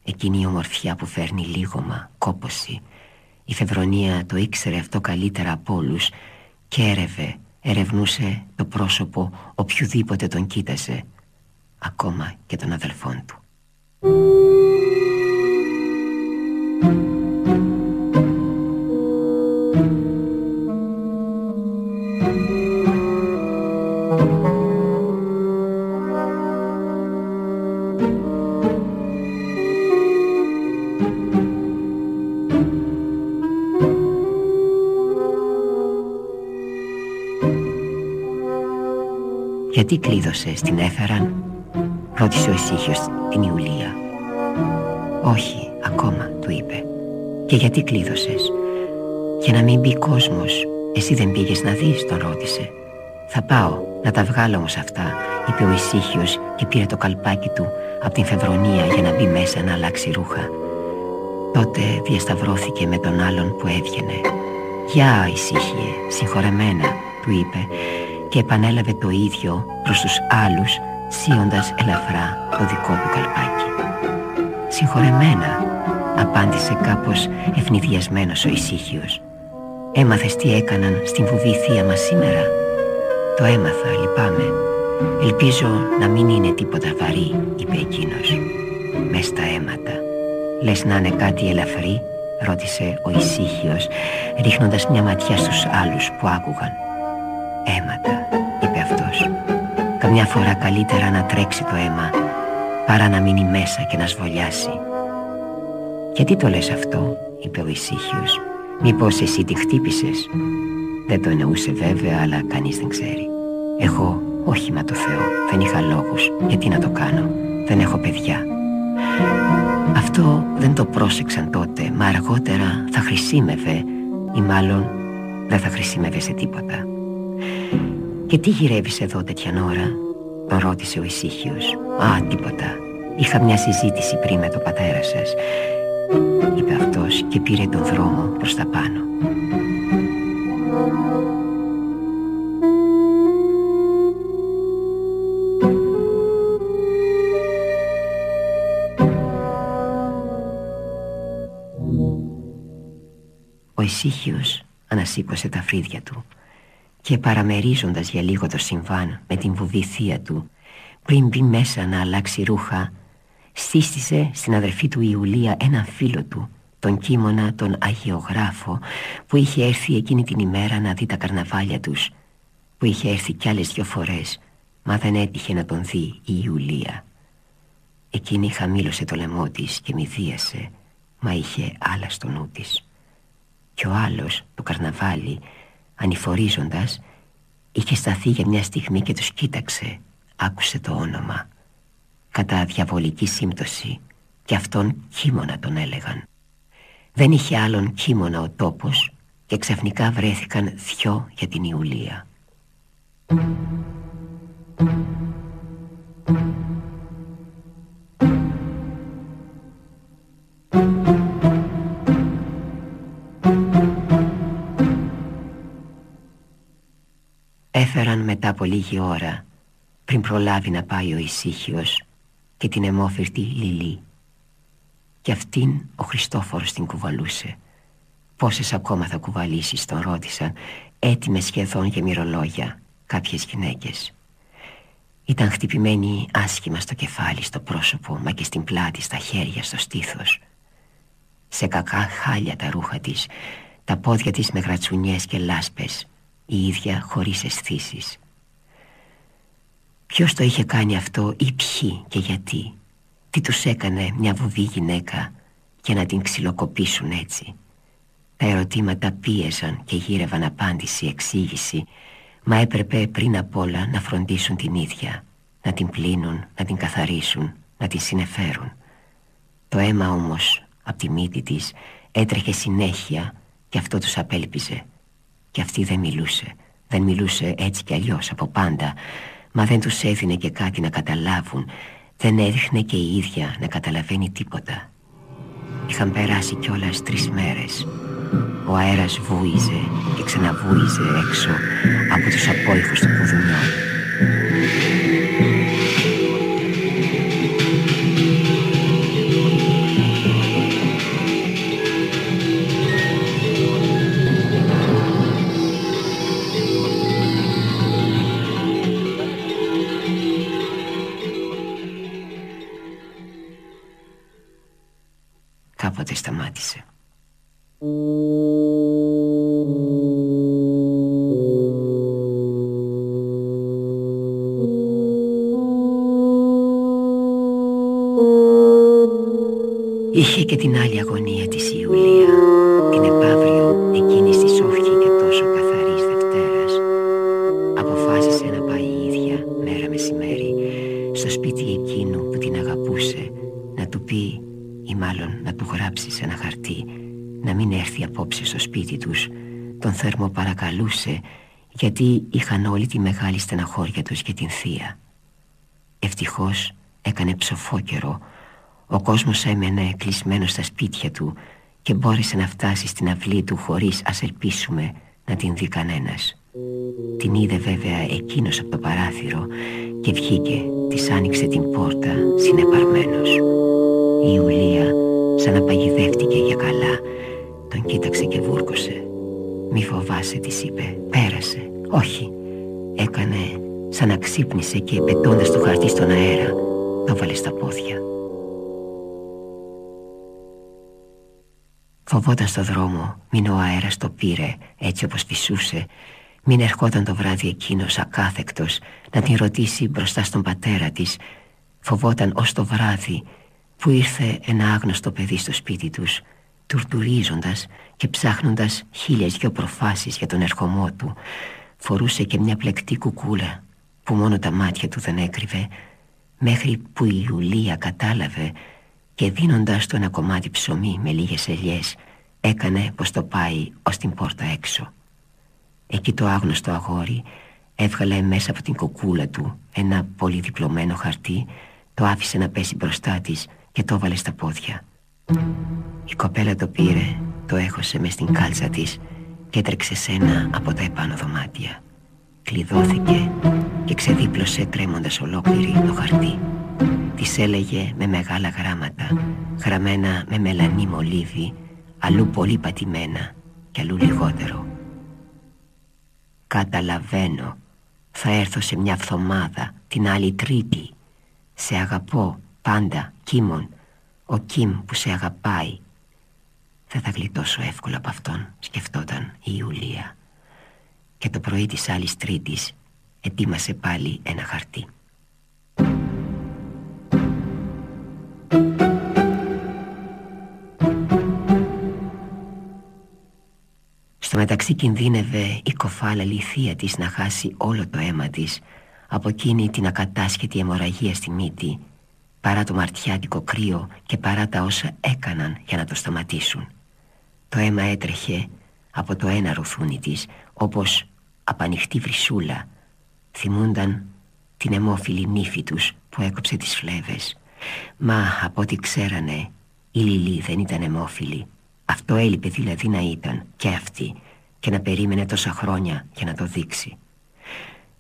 Εκείνη η ομορφιά που φέρνει λίγωμα, κόποση Η Φεβρονία το ήξερε αυτό καλύτερα από όλους Και έρευε, ερευνούσε το πρόσωπο οποιοδήποτε τον κοίταζε Ακόμα και των αδελφών του Γιατί κλείδωσες, την έφεραν Ρώτησε ο ησύχιος την Ιουλία Όχι, ακόμα, του είπε Και γιατί κλείδωσες; Για να μην μπει κόσμος Εσύ δεν πήγες να δεις, τον ρώτησε Θα πάω, Να τα βγάλω όμως αυτά, είπε ο ησύχιος και πήρε το καλπάκι του από την φευρονία για να μπει μέσα να αλλάξει ρούχα. Τότε διασταυρώθηκε με τον άλλον που έβγαινε. «Γεια, ησύχιε, συγχωρεμένα», του είπε και επανέλαβε το ίδιο προς τους άλλους σύοντας ελαφρά το δικό του καλπάκι. «Συγχωρεμένα», απάντησε κάπως ευνηδιασμένος ο ησύχιος. «Έμαθες τι έκαναν στην βουβή θεία μας σήμερα» Το έμαθα, λυπάμαι. Ελπίζω να μην είναι τίποτα βαρύ, είπε εκείνος. Μες στα αίματα. Λες να είναι κάτι ελαφρύ, ρώτησε ο ησύχιος, ρίχνοντας μια ματιά στους άλλους που άκουγαν. Καμιά φορά καλύτερα να τρέξει το αίμα, παρά να μείνει μέσα και να σβολιάσει. «Γιατί το λες αυτό», είπε ο ησύχιος. «Μήπως εσύ τη χτύπησες» Δεν το εννοούσε βέβαια, αλλά κανείς δεν ξέρει. Εγώ, όχι μα το Θεό, δεν είχα λόγους. Γιατί να το κάνω, δεν έχω παιδιά. Αυτό δεν το πρόσεξαν τότε, μα αργότερα θα χρησίμευε ή μάλλον δεν θα χρησίμευε σε τίποτα. «Και τι γυρεύεις εδώ τέτοια ώρα» τον ρώτησε ο ησύχιος. «Α, τίποτα. Είχα μια συζήτηση πριν με τον πατέρα σας» είπε αυτός και πήρε τον δρόμο προς τα πάνω. Ο ησύχιος ανασήκωσε τα φρύδια του και παραμερίζοντας για λίγο το συμβάν με την βουβή θεία του πριν μπει μέσα να αλλάξει ρούχα στήστησε στην αδερφή του Ιουλία έναν φίλο του τον Κίμωνα τον Αγιογράφο που είχε έρθει εκείνη την ημέρα να δει τα καρναβάλια τους που είχε έρθει κι άλλες δυο φορές μα δεν έτυχε να τον δει η Ιουλία. Εκείνη χαμήλωσε το λαιμό της και μυθίασε μα είχε άλλα στο νου της. Και ο άλλος το καρναβάλι ανηφορίζοντας είχε σταθεί για μια στιγμή και τους κοίταξε. Άκουσε το όνομα. Κατά διαβολική σύμπτωση και αυτόν κίμωνα τον έλεγαν. Δεν είχε άλλον κίμωνα ο τόπος και ξαφνικά βρέθηκαν δυο για την Ιουλία. Έφεραν μετά από λίγη ώρα πριν προλάβει να πάει ο ησύχιος και την αιμόφυρτη Λιλή. Και αυτήν ο Χριστόφορος την κουβαλούσε. Πόσες ακόμα θα κουβαλήσεις τον ρώτησαν Έτοιμες σχεδόν για μυρολόγια Κάποιες γυναίκες. Ήταν χτυπημένη άσχημα στο κεφάλι, στο πρόσωπο Μα και στην πλάτη, στα χέρια, στο στήθος. Σε κακά χάλια τα ρούχα της Τα πόδια της με γρατσουνιές και λάσπες Η ίδια χωρίς αισθήσεις. Ποιος το είχε κάνει αυτό ή ποιοι και γιατί; Τι τους έκανε μια βουβή γυναίκα και να την ξυλοκοπήσουν έτσι; Τα ερωτήματα πίεζαν και γύρευαν απάντηση, εξήγηση Μα έπρεπε πριν απ' όλα να φροντίσουν την ίδια Να την πλύνουν, να την καθαρίσουν, να την συνεφέρουν Το αίμα όμως από τη μύτη της έτρεχε συνέχεια και αυτό τους απέλπιζε Και αυτή δεν μιλούσε. Δεν μιλούσε έτσι κι αλλιώς από πάντα. Μα δεν τους έδινε και κάτι να καταλάβουν. Δεν έδειχνε και η ίδια να καταλαβαίνει τίποτα. Είχαν περάσει κιόλας τρεις μέρες. Ο αέρας βούιζε και ξαναβούιζε έξω από τους απόϊχους του κουδουνιών Είχε και την άλλη αγωνία της Ιουλία, την επαύριο εκείνης της όχη και τόσο καθαρής Δευτέρας. Αποφάσισε να πάει η ίδια μέρα μεσημέρι στο σπίτι εκείνου που την αγαπούσε να του πει ή μάλλον να του γράψει σε ένα χαρτί να μην έρθει απόψε στο σπίτι τους τον θέρμο παρακαλούσε γιατί είχαν όλη τη μεγάλη στεναχώρια τους για την θεία. Ευτυχώς έκανε ψοφό καιρό. Ο κόσμος έμενε κλεισμένος στα σπίτια του και μπόρεσε να φτάσει στην αυλή του χωρίς ας ελπίσουμε να την δει κανένας. Την είδε βέβαια εκείνος από το παράθυρο και βγήκε, της άνοιξε την πόρτα συνεπαρμένος. Η Ιουλία σαν να παγιδεύτηκε για καλά, τον κοίταξε και βούρκωσε. «Μη φοβάσαι» της είπε, «πέρασε». «Όχι». Έκανε σαν να ξύπνησε και πετώντας το χαρτί στον αέρα, το βάλε στα πόδια. Φοβόταν στο δρόμο, μην ο αέρας το πήρε έτσι όπως φυσούσε μην ερχόταν το βράδυ εκείνος ακάθεκτος να την ρωτήσει μπροστά στον πατέρα της. Φοβόταν ως το βράδυ που ήρθε ένα άγνωστο παιδί στο σπίτι τους Τουρτουρίζοντας και ψάχνοντας χίλιες δυο προφάσεις για τον ερχομό του. Φορούσε και μια πλεκτή κουκούλα που μόνο τα μάτια του δεν έκρυβε Μέχρι που η Ιουλία κατάλαβε και δίνοντας του ένα κομμάτι ψωμί με λίγες ελιές Έκανε πως το πάει ως την πόρτα έξω Εκεί το άγνωστο αγόρι έβγαλε μέσα από την κοκούλα του ένα πολύ διπλωμένο χαρτί, το άφησε να πέσει μπροστά της και το έβαλε στα πόδια. Η κοπέλα το πήρε, το έχωσε μες στην κάλτσα της και έτρεξε σε ένα από τα επάνω δωμάτια. Κλειδώθηκε και ξεδίπλωσε τρέμοντας ολόκληρη το χαρτί. Της έλεγε με μεγάλα γράμματα, γραμμένα με μελανή μολύβι, αλλού πολύ πατημένα και αλλού λιγότερο. Καταλαβαίνω Θα έρθω σε μια φθομάδα Την άλλη τρίτη. Σε αγαπώ πάντα Κίμον Ο Κιμ που σε αγαπάει. Δεν θα γλιτώσω εύκολα από αυτόν Σκεφτόταν η Ιουλία. Και το πρωί της άλλης τρίτης Ετοίμασε πάλι ένα χαρτί Στο μεταξύ κινδύνευε η κοφάλα θεία της να χάσει όλο το αίμα της από εκείνη την ακατάσχετη αιμορραγία στη μύτη παρά το μαρτιάτικο κρύο και παρά τα όσα έκαναν για να το σταματήσουν. Το αίμα έτρεχε από το ένα ρουθούνι της όπως απανοιχτή βρυσούλα θυμούνταν την αιμόφιλη νύφη τους που έκοψε τις φλέβες. Μα από ό,τι ξέρανε η Λιλή δεν ήταν αιμόφιλη αυτό έλειπε δηλαδή να ήταν και αυτή και να περίμενε τόσα χρόνια για να το δείξει.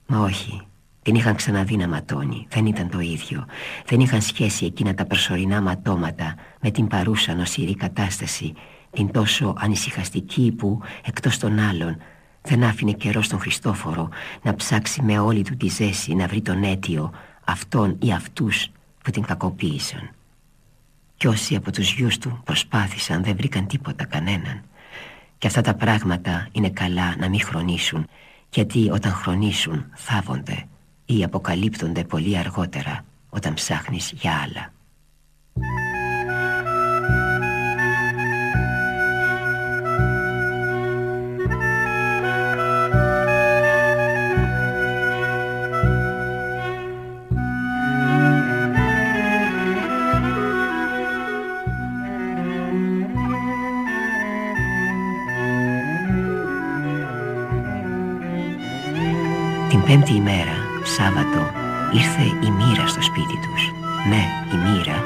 Μα όχι, την είχαν ξαναδεί να ματώνει, δεν ήταν το ίδιο. Δεν είχαν σχέση εκείνα τα προσωρινά ματώματα με την παρούσα νοσηρή κατάσταση, την τόσο ανησυχαστική που, εκτός των άλλων, δεν άφηνε καιρό στον Χριστόφορο να ψάξει με όλη του τη ζέση να βρει τον αίτιο αυτόν ή αυτούς που την κακοποίησαν. Κι όσοι από τους γιους του προσπάθησαν δεν βρήκαν τίποτα κανέναν. Και αυτά τα πράγματα είναι καλά να μην χρονίσουν γιατί όταν χρονίσουν θάβονται ή αποκαλύπτονται πολύ αργότερα όταν ψάχνεις για άλλα. Πέμπτη ημέρα, Σάββατο, ήρθε η μοίρα στο σπίτι τους. Ναι, η μοίρα,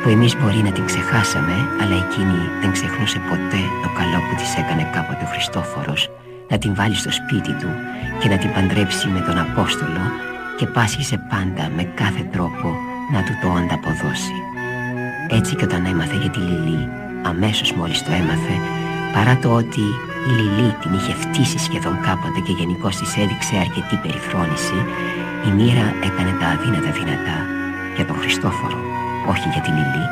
που εμείς μπορεί να την ξεχάσαμε, αλλά εκείνη δεν ξεχνούσε ποτέ το καλό που της έκανε κάποτε ο Χριστόφορος, να την βάλει στο σπίτι του και να την παντρέψει με τον Απόστολο και πάσχισε πάντα με κάθε τρόπο να του το ανταποδώσει. Έτσι και όταν έμαθε για τη Λιλή, αμέσως μόλις το έμαθε, παρά το ότι η Λιλή την είχε φτύσει σχεδόν κάποτε και γενικώ της έδειξε αρκετή περιφρόνηση, η μοίρα έκανε τα αδύνατα δυνατά για τον Χριστόφορο, όχι για την Λιλή,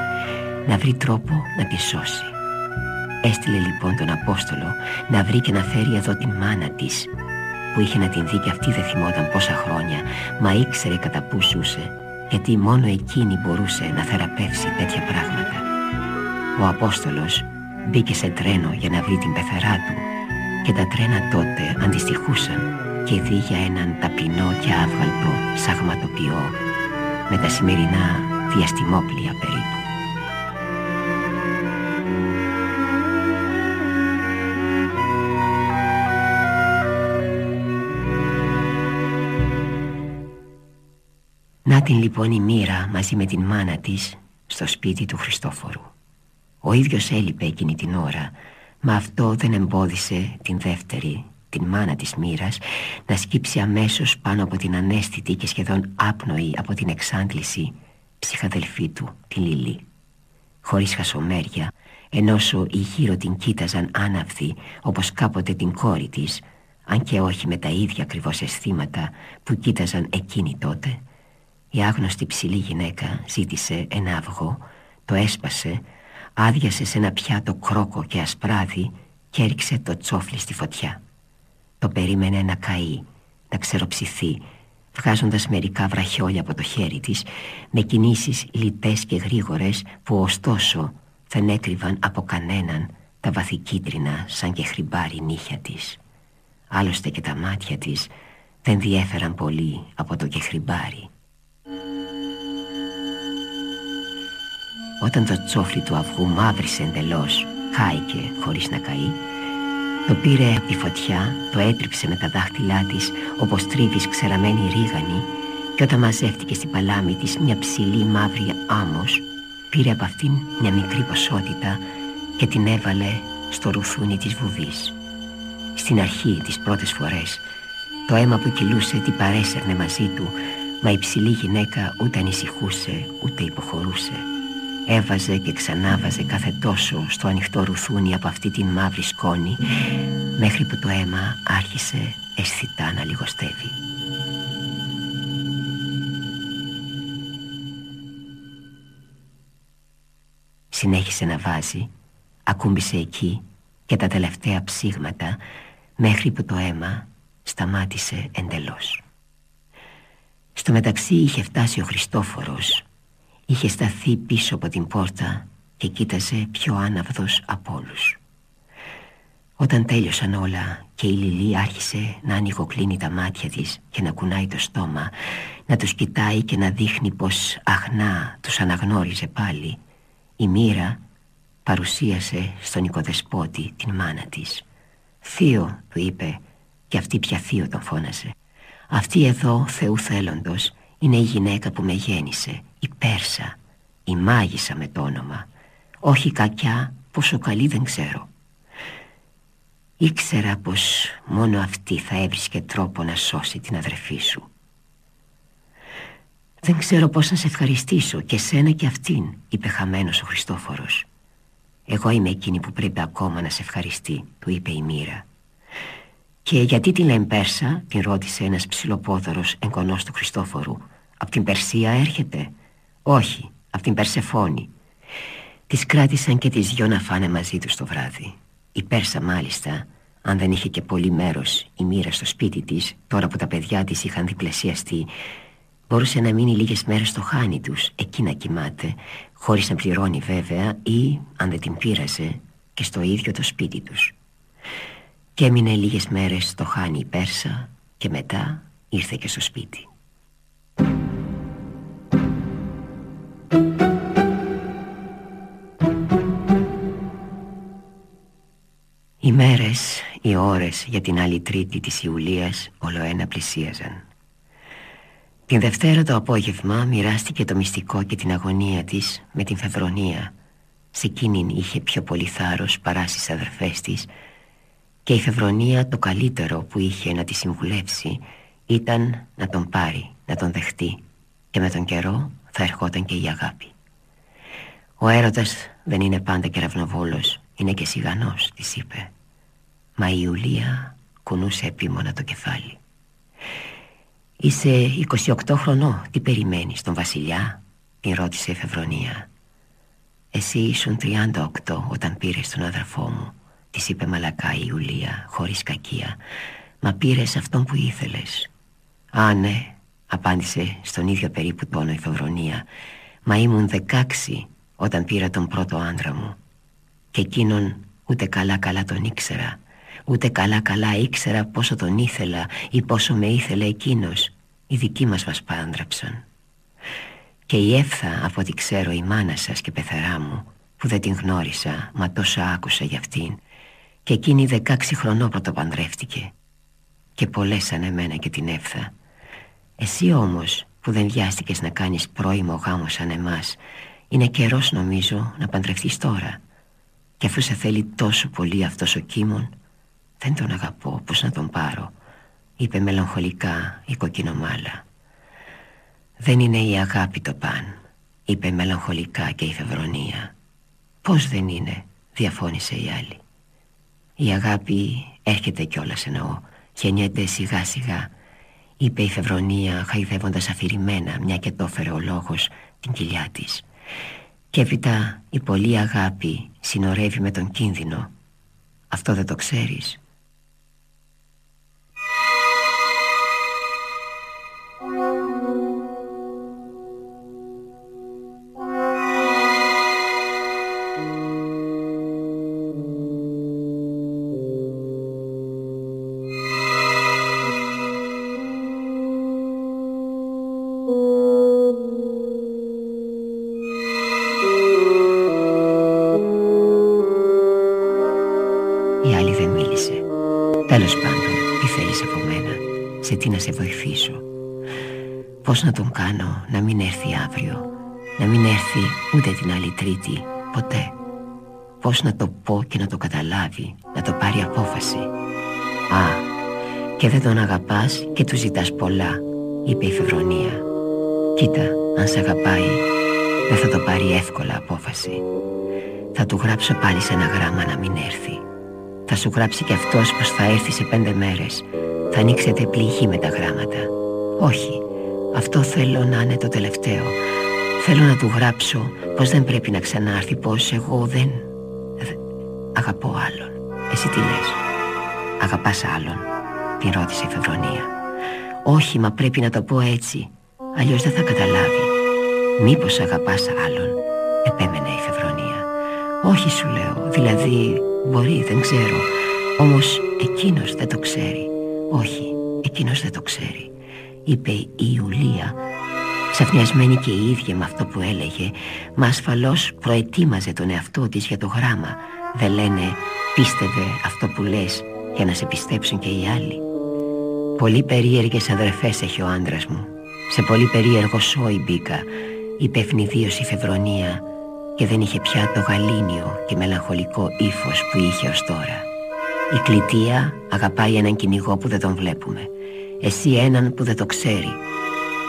να βρει τρόπο να τη σώσει. Έστειλε λοιπόν τον Απόστολο να βρει και να φέρει εδώ την μάνα της, που είχε να την δει και αυτή δεν θυμόταν πόσα χρόνια, μα ήξερε κατά πού ζούσε, γιατί μόνο εκείνη μπορούσε να θεραπεύσει τέτοια πράγματα. Ο Απόστολος μπήκε σε τρένο για να βρει την πεθερά του και τα τρένα τότε αντιστοιχούσαν και δει για έναν ταπεινό και άβγαλτο σαγματοποιό με τα σημερινά διαστημόπλια περίπου. Να την λοιπόν η μοίρα μαζί με την μάνα της στο σπίτι του Χριστόφορου. Ο ίδιος έλειπε εκείνη την ώρα, μα αυτό δεν εμπόδισε την δεύτερη, την μάνα της μοίρας, να σκύψει αμέσως πάνω από την ανέστητη και σχεδόν άπνοη από την εξάντληση ψυχαδελφή του, τη Λίλη. Χωρίς χασομέρια, ενώσο οι γύρω την κοίταζαν άναυδοι όπως κάποτε την κόρη της, αν και όχι με τα ίδια ακριβώς αισθήματα που κοίταζαν εκείνη τότε, η άγνωστη ψηλή γυναίκα ζήτησε ένα αυγό, το έσπασε, άδειασε σε ένα πιάτο κρόκο και ασπράδι και έριξε το τσόφλι στη φωτιά. Το περίμενε να καεί, να ξεροψηθεί, βγάζοντας μερικά βραχιόλια από το χέρι της, με κινήσεις λιτές και γρήγορες που ωστόσο δεν έκρυβαν από κανέναν τα βαθικίτρινα σαν και χρυμπάρι νύχια της. Άλλωστε και τα μάτια της δεν διέφεραν πολύ από το κεχριμπάρι. Όταν το τσόφλι του αυγού μαύρισε εντελώς, χάηκε χωρίς να καεί, το πήρε από τη φωτιά, το έτριψε με τα δάχτυλά της όπως τρίβεις ξεραμένη ρίγανη και όταν μαζεύτηκε στην παλάμη της μια ψηλή μαύρη άμμος, πήρε από αυτήν μια μικρή ποσότητα και την έβαλε στο ρουθούνι της βουβής. Στην αρχή τις πρώτες φορές το αίμα που κυλούσε την παρέσαιρνε μαζί του Μα η ψηλή γυναίκα ούτε ανησυχούσε ούτε υποχωρούσε Έβαζε και ξανάβαζε κάθε τόσο στο ανοιχτό ρουθούνι από αυτή την μαύρη σκόνη Μέχρι που το αίμα άρχισε αισθητά να λιγοστεύει Συνέχισε να βάζει Ακούμπησε εκεί και τα τελευταία ψήγματα μέχρι που το αίμα σταμάτησε εντελώς. Στο μεταξύ είχε φτάσει ο Χριστόφορος, είχε σταθεί πίσω από την πόρτα και κοίταζε πιο άναυδος από όλους. Όταν τέλειωσαν όλα και η Λιλή άρχισε να ανοιγοκλίνει τα μάτια της και να κουνάει το στόμα, να τους κοιτάει και να δείχνει πως αχνά τους αναγνώριζε πάλι, η μοίρα παρουσίασε στον οικοδεσπότη την μάνα της. «Θείο», του είπε, και αυτή πια θείο τον φώνασε. «Αυτή εδώ, Θεού θέλοντος, είναι η γυναίκα που με γέννησε, η Πέρσα, η μάγισσα με το όνομα. Όχι κακιά, πόσο καλή δεν ξέρω». Ήξερα πως μόνο αυτή θα έβρισκε τρόπο να σώσει την αδερφή σου. «Δεν ξέρω πώς να σε ευχαριστήσω και σένα και αυτήν», είπε χαμένος ο Χριστόφορος. Εγώ είμαι εκείνη που πρέπει ακόμα να σε ευχαριστεί Του είπε η μοίρα Και γιατί την λένε Πέρσα Την ρώτησε ένας ψηλοπόδωρος εγγονός του Χριστόφορου Απ' την Περσία έρχεται Όχι, απ' την Περσεφόνη Τις κράτησαν και τις δυο να φάνε μαζί τους το βράδυ. Η Πέρσα μάλιστα αν δεν είχε και πολύ μέρος η μοίρα στο σπίτι της Τώρα που τα παιδιά της είχαν διπλασιαστεί Μπορούσε να μείνει λίγες μέρες στο χάνι τους Εκεί να κοιμάται Χωρίς να πληρώνει βέβαια Ή αν δεν την πείραζε Και στο ίδιο το σπίτι τους. Και έμεινε λίγες μέρες στο χάνι η Πέρσα Και μετά ήρθε και στο σπίτι Οι μέρες, οι ώρες για την άλλη τρίτη της Ιουλίας Ολοένα πλησίαζαν. Την Δευτέρα το απόγευμα μοιράστηκε το μυστικό και την αγωνία της με την Φεβρονία Σε εκείνην είχε πιο πολύ θάρρος παρά στις αδερφές της Και η Φεβρονία το καλύτερο που είχε να τη συμβουλεύσει Ήταν να τον πάρει, να τον δεχτεί Και με τον καιρό θα ερχόταν και η αγάπη. Ο έρωτας δεν είναι πάντα κεραυνοβόλος Είναι και σιγανός, της είπε Μα η Ιουλία κουνούσε επίμονα το κεφάλι. Είσαι 28 χρονών, τι περιμένεις τον βασιλιά Την ρώτησε η Φεβρονία. Εσύ ήσουν 38 όταν πήρες τον αδερφό μου Της είπε μαλακά η Ιουλία χωρίς κακία. Μα πήρες αυτόν που ήθελες Α ναι, απάντησε στον ίδιο περίπου τόνο η Φεβρονία. Μα ήμουν 16 όταν πήρα τον πρώτο άντρα μου. Και εκείνον ούτε καλά καλά τον ήξερα Ούτε καλά καλά ήξερα πόσο τον ήθελα ή πόσο με ήθελε εκείνος. Οι δικοί μας μας πάντραψαν Και η Εύθα από ό,τι ξέρω η μάνα σας και πεθαρά μου Που δεν την γνώρισα μα τόσο άκουσα για αυτήν. Και εκείνη δεκάξι χρονό πρωτοπαντρεύτηκε. Και πολλές σαν εμένα και την Εύθα. Εσύ όμως που δεν βιάστηκες να κάνεις πρώιμο γάμο σαν εμάς Είναι καιρός νομίζω να παντρευτείς τώρα. Και αφού σε θέλει τόσο πολύ αυτός ο κίμων Δεν τον αγαπώ, πως να τον πάρω Είπε μελαγχολικά η κοκκινομάλα. Δεν είναι η αγάπη το παν Είπε μελαγχολικά και η Φευρονία. Πώς δεν είναι, διαφώνησε η άλλη. Η αγάπη έρχεται κιόλας εννοώ. Γεννιέται σιγά σιγά είπε η Φευρονία χαϊδεύοντας αφηρημένα μια και το έφερε ο λόγος την κοιλιά της. Και έπειτα η πολλή αγάπη συνορεύει με τον κίνδυνο αυτό δεν το ξέρεις Πώς να τον κάνω να μην έρθει αύριο Να μην έρθει ούτε την άλλη τρίτη Ποτέ. Πώς να το πω και να το καταλάβει Να το πάρει απόφαση. Α, και δεν τον αγαπάς και του ζητάς πολλά Είπε η Φευρονία. Κοίτα, αν σε αγαπάει Δεν θα το πάρει εύκολα απόφαση. Θα του γράψω πάλι σε ένα γράμμα να μην έρθει. Θα σου γράψει κι αυτός πως θα έρθει σε πέντε μέρες. Θα ανοίξετε πληγή με τα γράμματα. Όχι, αυτό θέλω να είναι το τελευταίο. Θέλω να του γράψω πως δεν πρέπει να ξανάρθει Πως εγώ δεν... Αγαπώ άλλον. Εσύ τι λες; Αγαπάς άλλον Την ρώτησε η Φευρονία. Όχι, μα πρέπει να το πω έτσι Αλλιώς δεν θα καταλάβει. Μήπως αγαπάς άλλον Επέμενε η Φευρονία. Όχι σου λέω, δηλαδή μπορεί, δεν ξέρω. Όμως εκείνος δεν το ξέρει. Όχι, εκείνος δεν το ξέρει Είπε η Ιουλία Ξαφνιασμένη και η ίδια με αυτό που έλεγε Μα ασφαλώς προετοίμαζε τον εαυτό της για το γράμμα. Δεν λένε πίστευε αυτό που λες Για να σε πιστέψουν και οι άλλοι. Πολύ περίεργες αδερφές έχει ο άντρας μου. Σε πολύ περίεργο σόι μπήκα. Είπε ευνηδίως η Φευρονία Και δεν είχε πια το γαλήνιο και μελαγχολικό ύφος που είχε ως τώρα. Η κλητεία αγαπάει έναν κυνηγό που δεν τον βλέπουμε Εσύ έναν που δεν το ξέρει.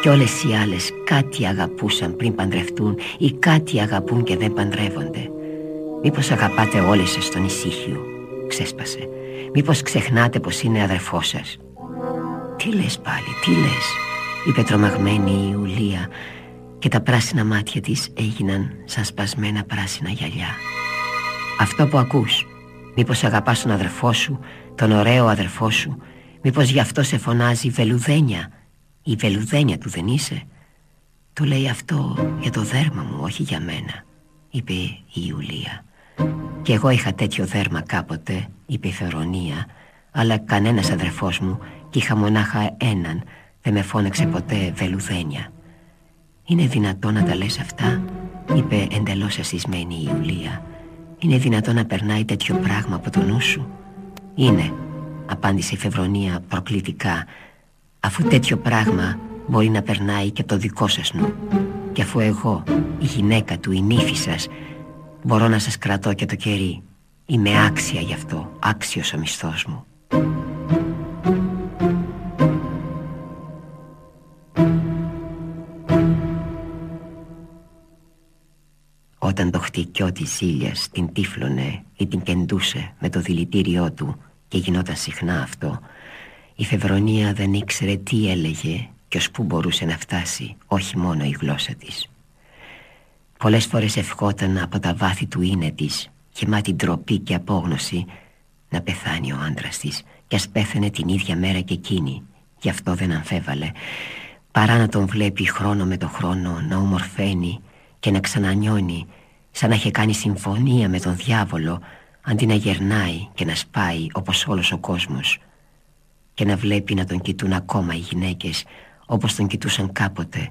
Κι όλες οι άλλες κάτι αγαπούσαν πριν παντρευτούν Ή κάτι αγαπούν και δεν παντρεύονται. Μήπως αγαπάτε όλες σας τον ησύχιο Ξέσπασε. Μήπως ξεχνάτε πως είναι αδερφός σας. Τι λες πάλι, τι λες Είπε τρομαγμένη η Ιουλία Και τα πράσινα μάτια της έγιναν σαν σπασμένα πράσινα γυαλιά. Αυτό που ακούς Μήπως αγαπάς τον αδερφό σου, τον ωραίο αδερφό σου Μήπως γι' αυτό σε φωνάζει βελουδένια; Η βελουδένια του δεν είσαι; Το λέει αυτό για το δέρμα μου, όχι για μένα Είπε η Ιουλία. Και εγώ είχα τέτοιο δέρμα κάποτε, είπε η Φερονία Αλλά κανένας αδερφός μου και είχα μονάχα έναν Δεν με φώναξε ποτέ βελουδένια. Είναι δυνατό να τα λες αυτά, είπε εντελώς ασυσμένη η Ιουλία. Είναι δυνατό να περνάει τέτοιο πράγμα από το νου σου; Είναι Απάντησε η Φευρονία προκλητικά Αφού τέτοιο πράγμα μπορεί να περνάει και από το δικό σας νου. Και αφού εγώ η γυναίκα του η νύφη σας Μπορώ να σας κρατώ και το κερί Είμαι άξια γι' αυτό Άξιος ο μισθός μου. Όταν το χτυκιό της ήλιας την τύφλωνε ή την κεντούσε με το δηλητήριό του και γινόταν συχνά αυτό. Η Φευρονία δεν ήξερε τι έλεγε και ως πού μπορούσε να φτάσει όχι μόνο η γλώσσα της. Πολλές φορές ευχόταν από τα βάθη του είναι της γεμάτη ντροπή και απόγνωση να πεθάνει ο άντρας της. Και ας πέθανε την ίδια μέρα και εκείνη. Γι' αυτό δεν αμφέβαλε. Παρά να τον βλέπει χρόνο με το χρόνο να ομορφαίνει και να ξανανιώνει σαν να είχε κάνει συμφωνία με τον διάβολο αντί να γερνάει και να σπάει όπως όλος ο κόσμος και να βλέπει να τον κοιτούν ακόμα οι γυναίκες όπως τον κοιτούσαν κάποτε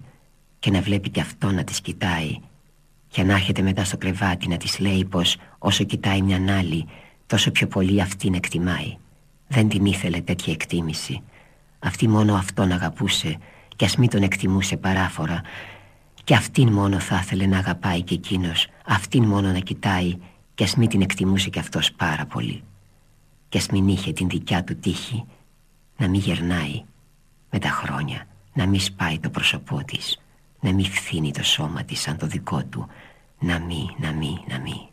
και να βλέπει και αυτό να τις κοιτάει και να έρχεται μετά στο κρεβάτι να της λέει πως όσο κοιτάει μια άλλη τόσο πιο πολύ αυτήν εκτιμάει. Δεν την ήθελε τέτοια εκτίμηση. Αυτή μόνο αυτόν αγαπούσε κι ας μην τον εκτιμούσε παράφορα. Και αυτήν μόνο θα ήθελε να αγαπάει και εκείνος. Αυτήν μόνο να κοιτάει Κι ας μην την εκτιμούσε κι αυτός πάρα πολύ. Κι ας μην είχε την δικιά του τύχη Να μην γερνάει με τα χρόνια Να μην σπάει το πρόσωπό της Να μην φθήνει το σώμα της σαν το δικό του Να μη, να μη, να μη.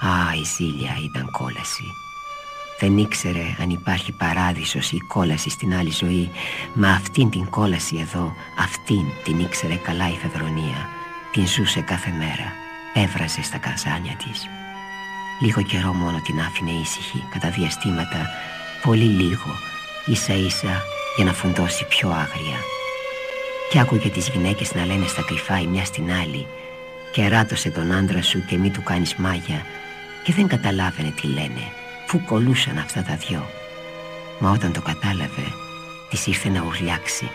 Α, η ζήλια ήταν κόλαση δεν ήξερε αν υπάρχει παράδεισος ή κόλαση στην άλλη ζωή. Μα αυτήν την κόλαση εδώ, αυτήν την ήξερε καλά η Φεδρονία. Την ζούσε κάθε μέρα, έβραζε στα καζάνια της. Λίγο καιρό μόνο την άφηνε ήσυχη, κατά διαστήματα. Πολύ λίγο, ίσα ίσα για να φουντώσει πιο άγρια. Κι άκουγε τις γυναίκες να λένε στα κρυφά η μια στην άλλη. Και ράτωσε τον άντρα σου και μη του κάνεις μάγια. Και δεν καταλάβαινε τι λένε Πού κολούσαν αυτά τα δυο. Μα όταν το κατάλαβε Της ήρθε να ουρλιάξει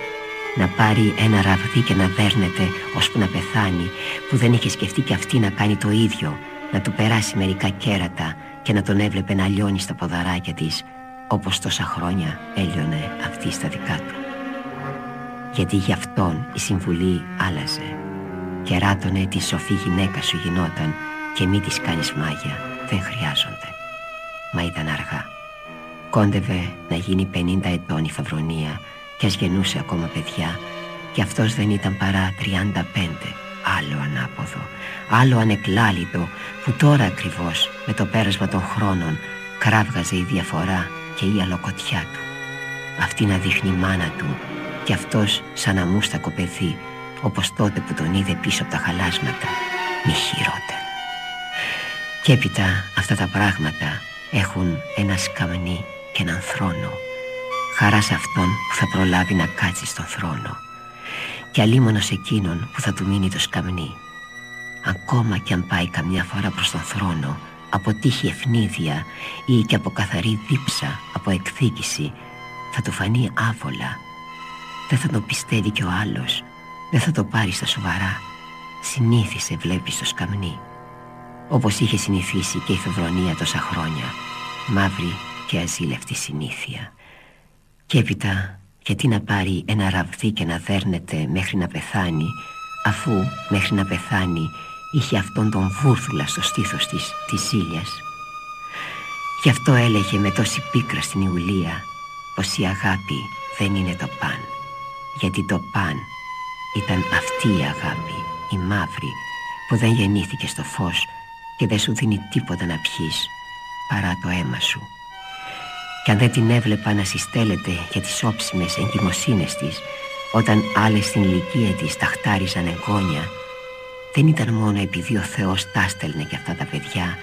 Να πάρει ένα ραβδί και να δέρνεται Ώσπου να πεθάνει Που δεν είχε σκεφτεί και αυτή να κάνει το ίδιο Να του περάσει μερικά κέρατα Και να τον έβλεπε να λιώνει στα ποδαράκια της Όπως τόσα χρόνια έλειωνε αυτή στα δικά του. Γιατί γι' αυτόν η συμβουλή άλλαζε Και ράτωνε τη σοφή γυναίκα σου γινόταν Και μη της κάνεις μάγια Δεν χρειάζονται Μα ήταν αργά. Κόντευε να γίνει 50 ετών η Φαυρονία Και ας γεννούσε ακόμα παιδιά Και αυτός δεν ήταν παρά 35 Άλλο ανάποδο Άλλο ανεκλάλητο Που τώρα ακριβώς με το πέρασμα των χρόνων Κράβγαζε η διαφορά και η αλοκοτιά του. Αυτή να δείχνει η μάνα του Και αυτός σαν αμούστακο παιδί Όπως τότε που τον είδε πίσω από τα χαλάσματα Μη χειρότερα. Και έπειτα αυτά τα πράγματα έχουν ένα σκαμνί και έναν θρόνο. Χαρά σε αυτόν που θα προλάβει να κάτσει στον θρόνο. Και αλίμονος εκείνον που θα του μείνει το σκαμνί. Ακόμα κι αν πάει καμιά φορά προς τον θρόνο Από τύχη ευνίδια ή και από καθαρή δίψα Από εκδίκηση Θα του φανεί άβολα. Δεν θα τον πιστεύει κι ο άλλος. Δεν θα το πάρει στα σοβαρά. Συνήθισε βλέπεις το σκαμνί όπως είχε συνηθίσει και η Φεβρονία τόσα χρόνια. Μαύρη και αζήλευτη συνήθεια. Και έπειτα γιατί να πάρει ένα ραβδί και να δέρνεται μέχρι να πεθάνει αφού μέχρι να πεθάνει είχε αυτόν τον βούρθουλα στο στήθος της της ζήλιας γι' αυτό έλεγε με τόση πίκρα στην Ιουλία πως η αγάπη δεν είναι το παν. Γιατί το παν ήταν αυτή η αγάπη η μαύρη που δεν γεννήθηκε στο φως και δεν σου δίνει τίποτα να πιείς παρά το αίμα σου. Και αν δεν την έβλεπα να συστέλλεται για τις όψιμες εγκυμοσύνες της όταν άλλες στην ηλικία της ταχτάριζαν εγγόνια δεν ήταν μόνο επειδή ο Θεός τα στέλνε και αυτά τα παιδιά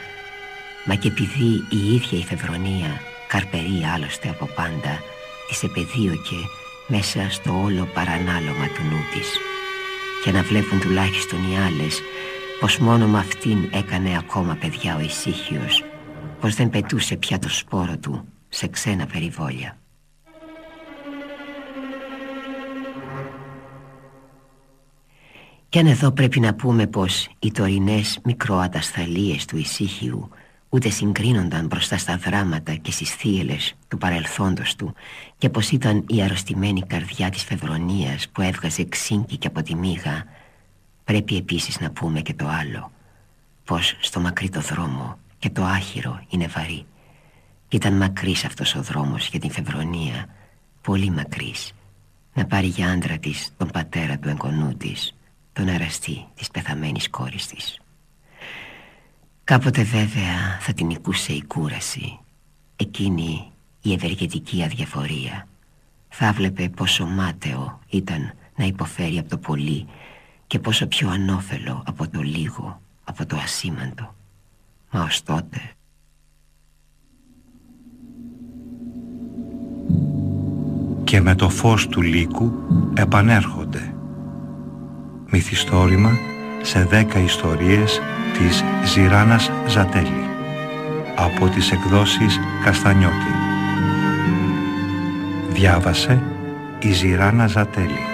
μα και επειδή η ίδια η Φεβρονία καρπερεί άλλωστε από πάντα της επαιδείωκε μέσα στο όλο παρανάλωμα του νου της. Για να βλέπουν τουλάχιστον οι άλλες πως μόνο με αυτήν έκανε ακόμα παιδιά ο ησύχιος πως δεν πετούσε πια το σπόρο του σε ξένα περιβόλια. Κι αν εδώ πρέπει να πούμε πως οι τωρινές μικροατασταλίες του ησύχιου ούτε συγκρίνονταν μπροστά στα δράματα και στις θύελες του παρελθόντος του και πως ήταν η αρρωστημένη καρδιά της Φεβρονίας που έβγαζε ξύνκι και από τη μύγα Πρέπει επίσης να πούμε και το άλλο Πως στο μακρύ το δρόμο και το άχυρο είναι βαρύ. Ήταν μακρύς αυτός ο δρόμος για την Φεβρονία Πολύ μακρύς. Να πάρει για άντρα της τον πατέρα του εγγονού της Τον αραστή της πεθαμένης κόρης της. Κάποτε βέβαια θα την οικούσε η κούραση Εκείνη η ευεργετική αδιαφορία. Θα βλέπε πόσο μάταιο ήταν να υποφέρει από το πολύ και πόσο πιο ανώφελο από το λίγο, από το ασήμαντο. Μα ως τότε... Και με το φως του λύκου επανέρχονται. Μυθιστόρημα σε δέκα ιστορίες της Ζηράνας Ζατέλη από τις εκδόσεις Καστανιώτη. Διάβασε η Ζηράνα Ζατέλη.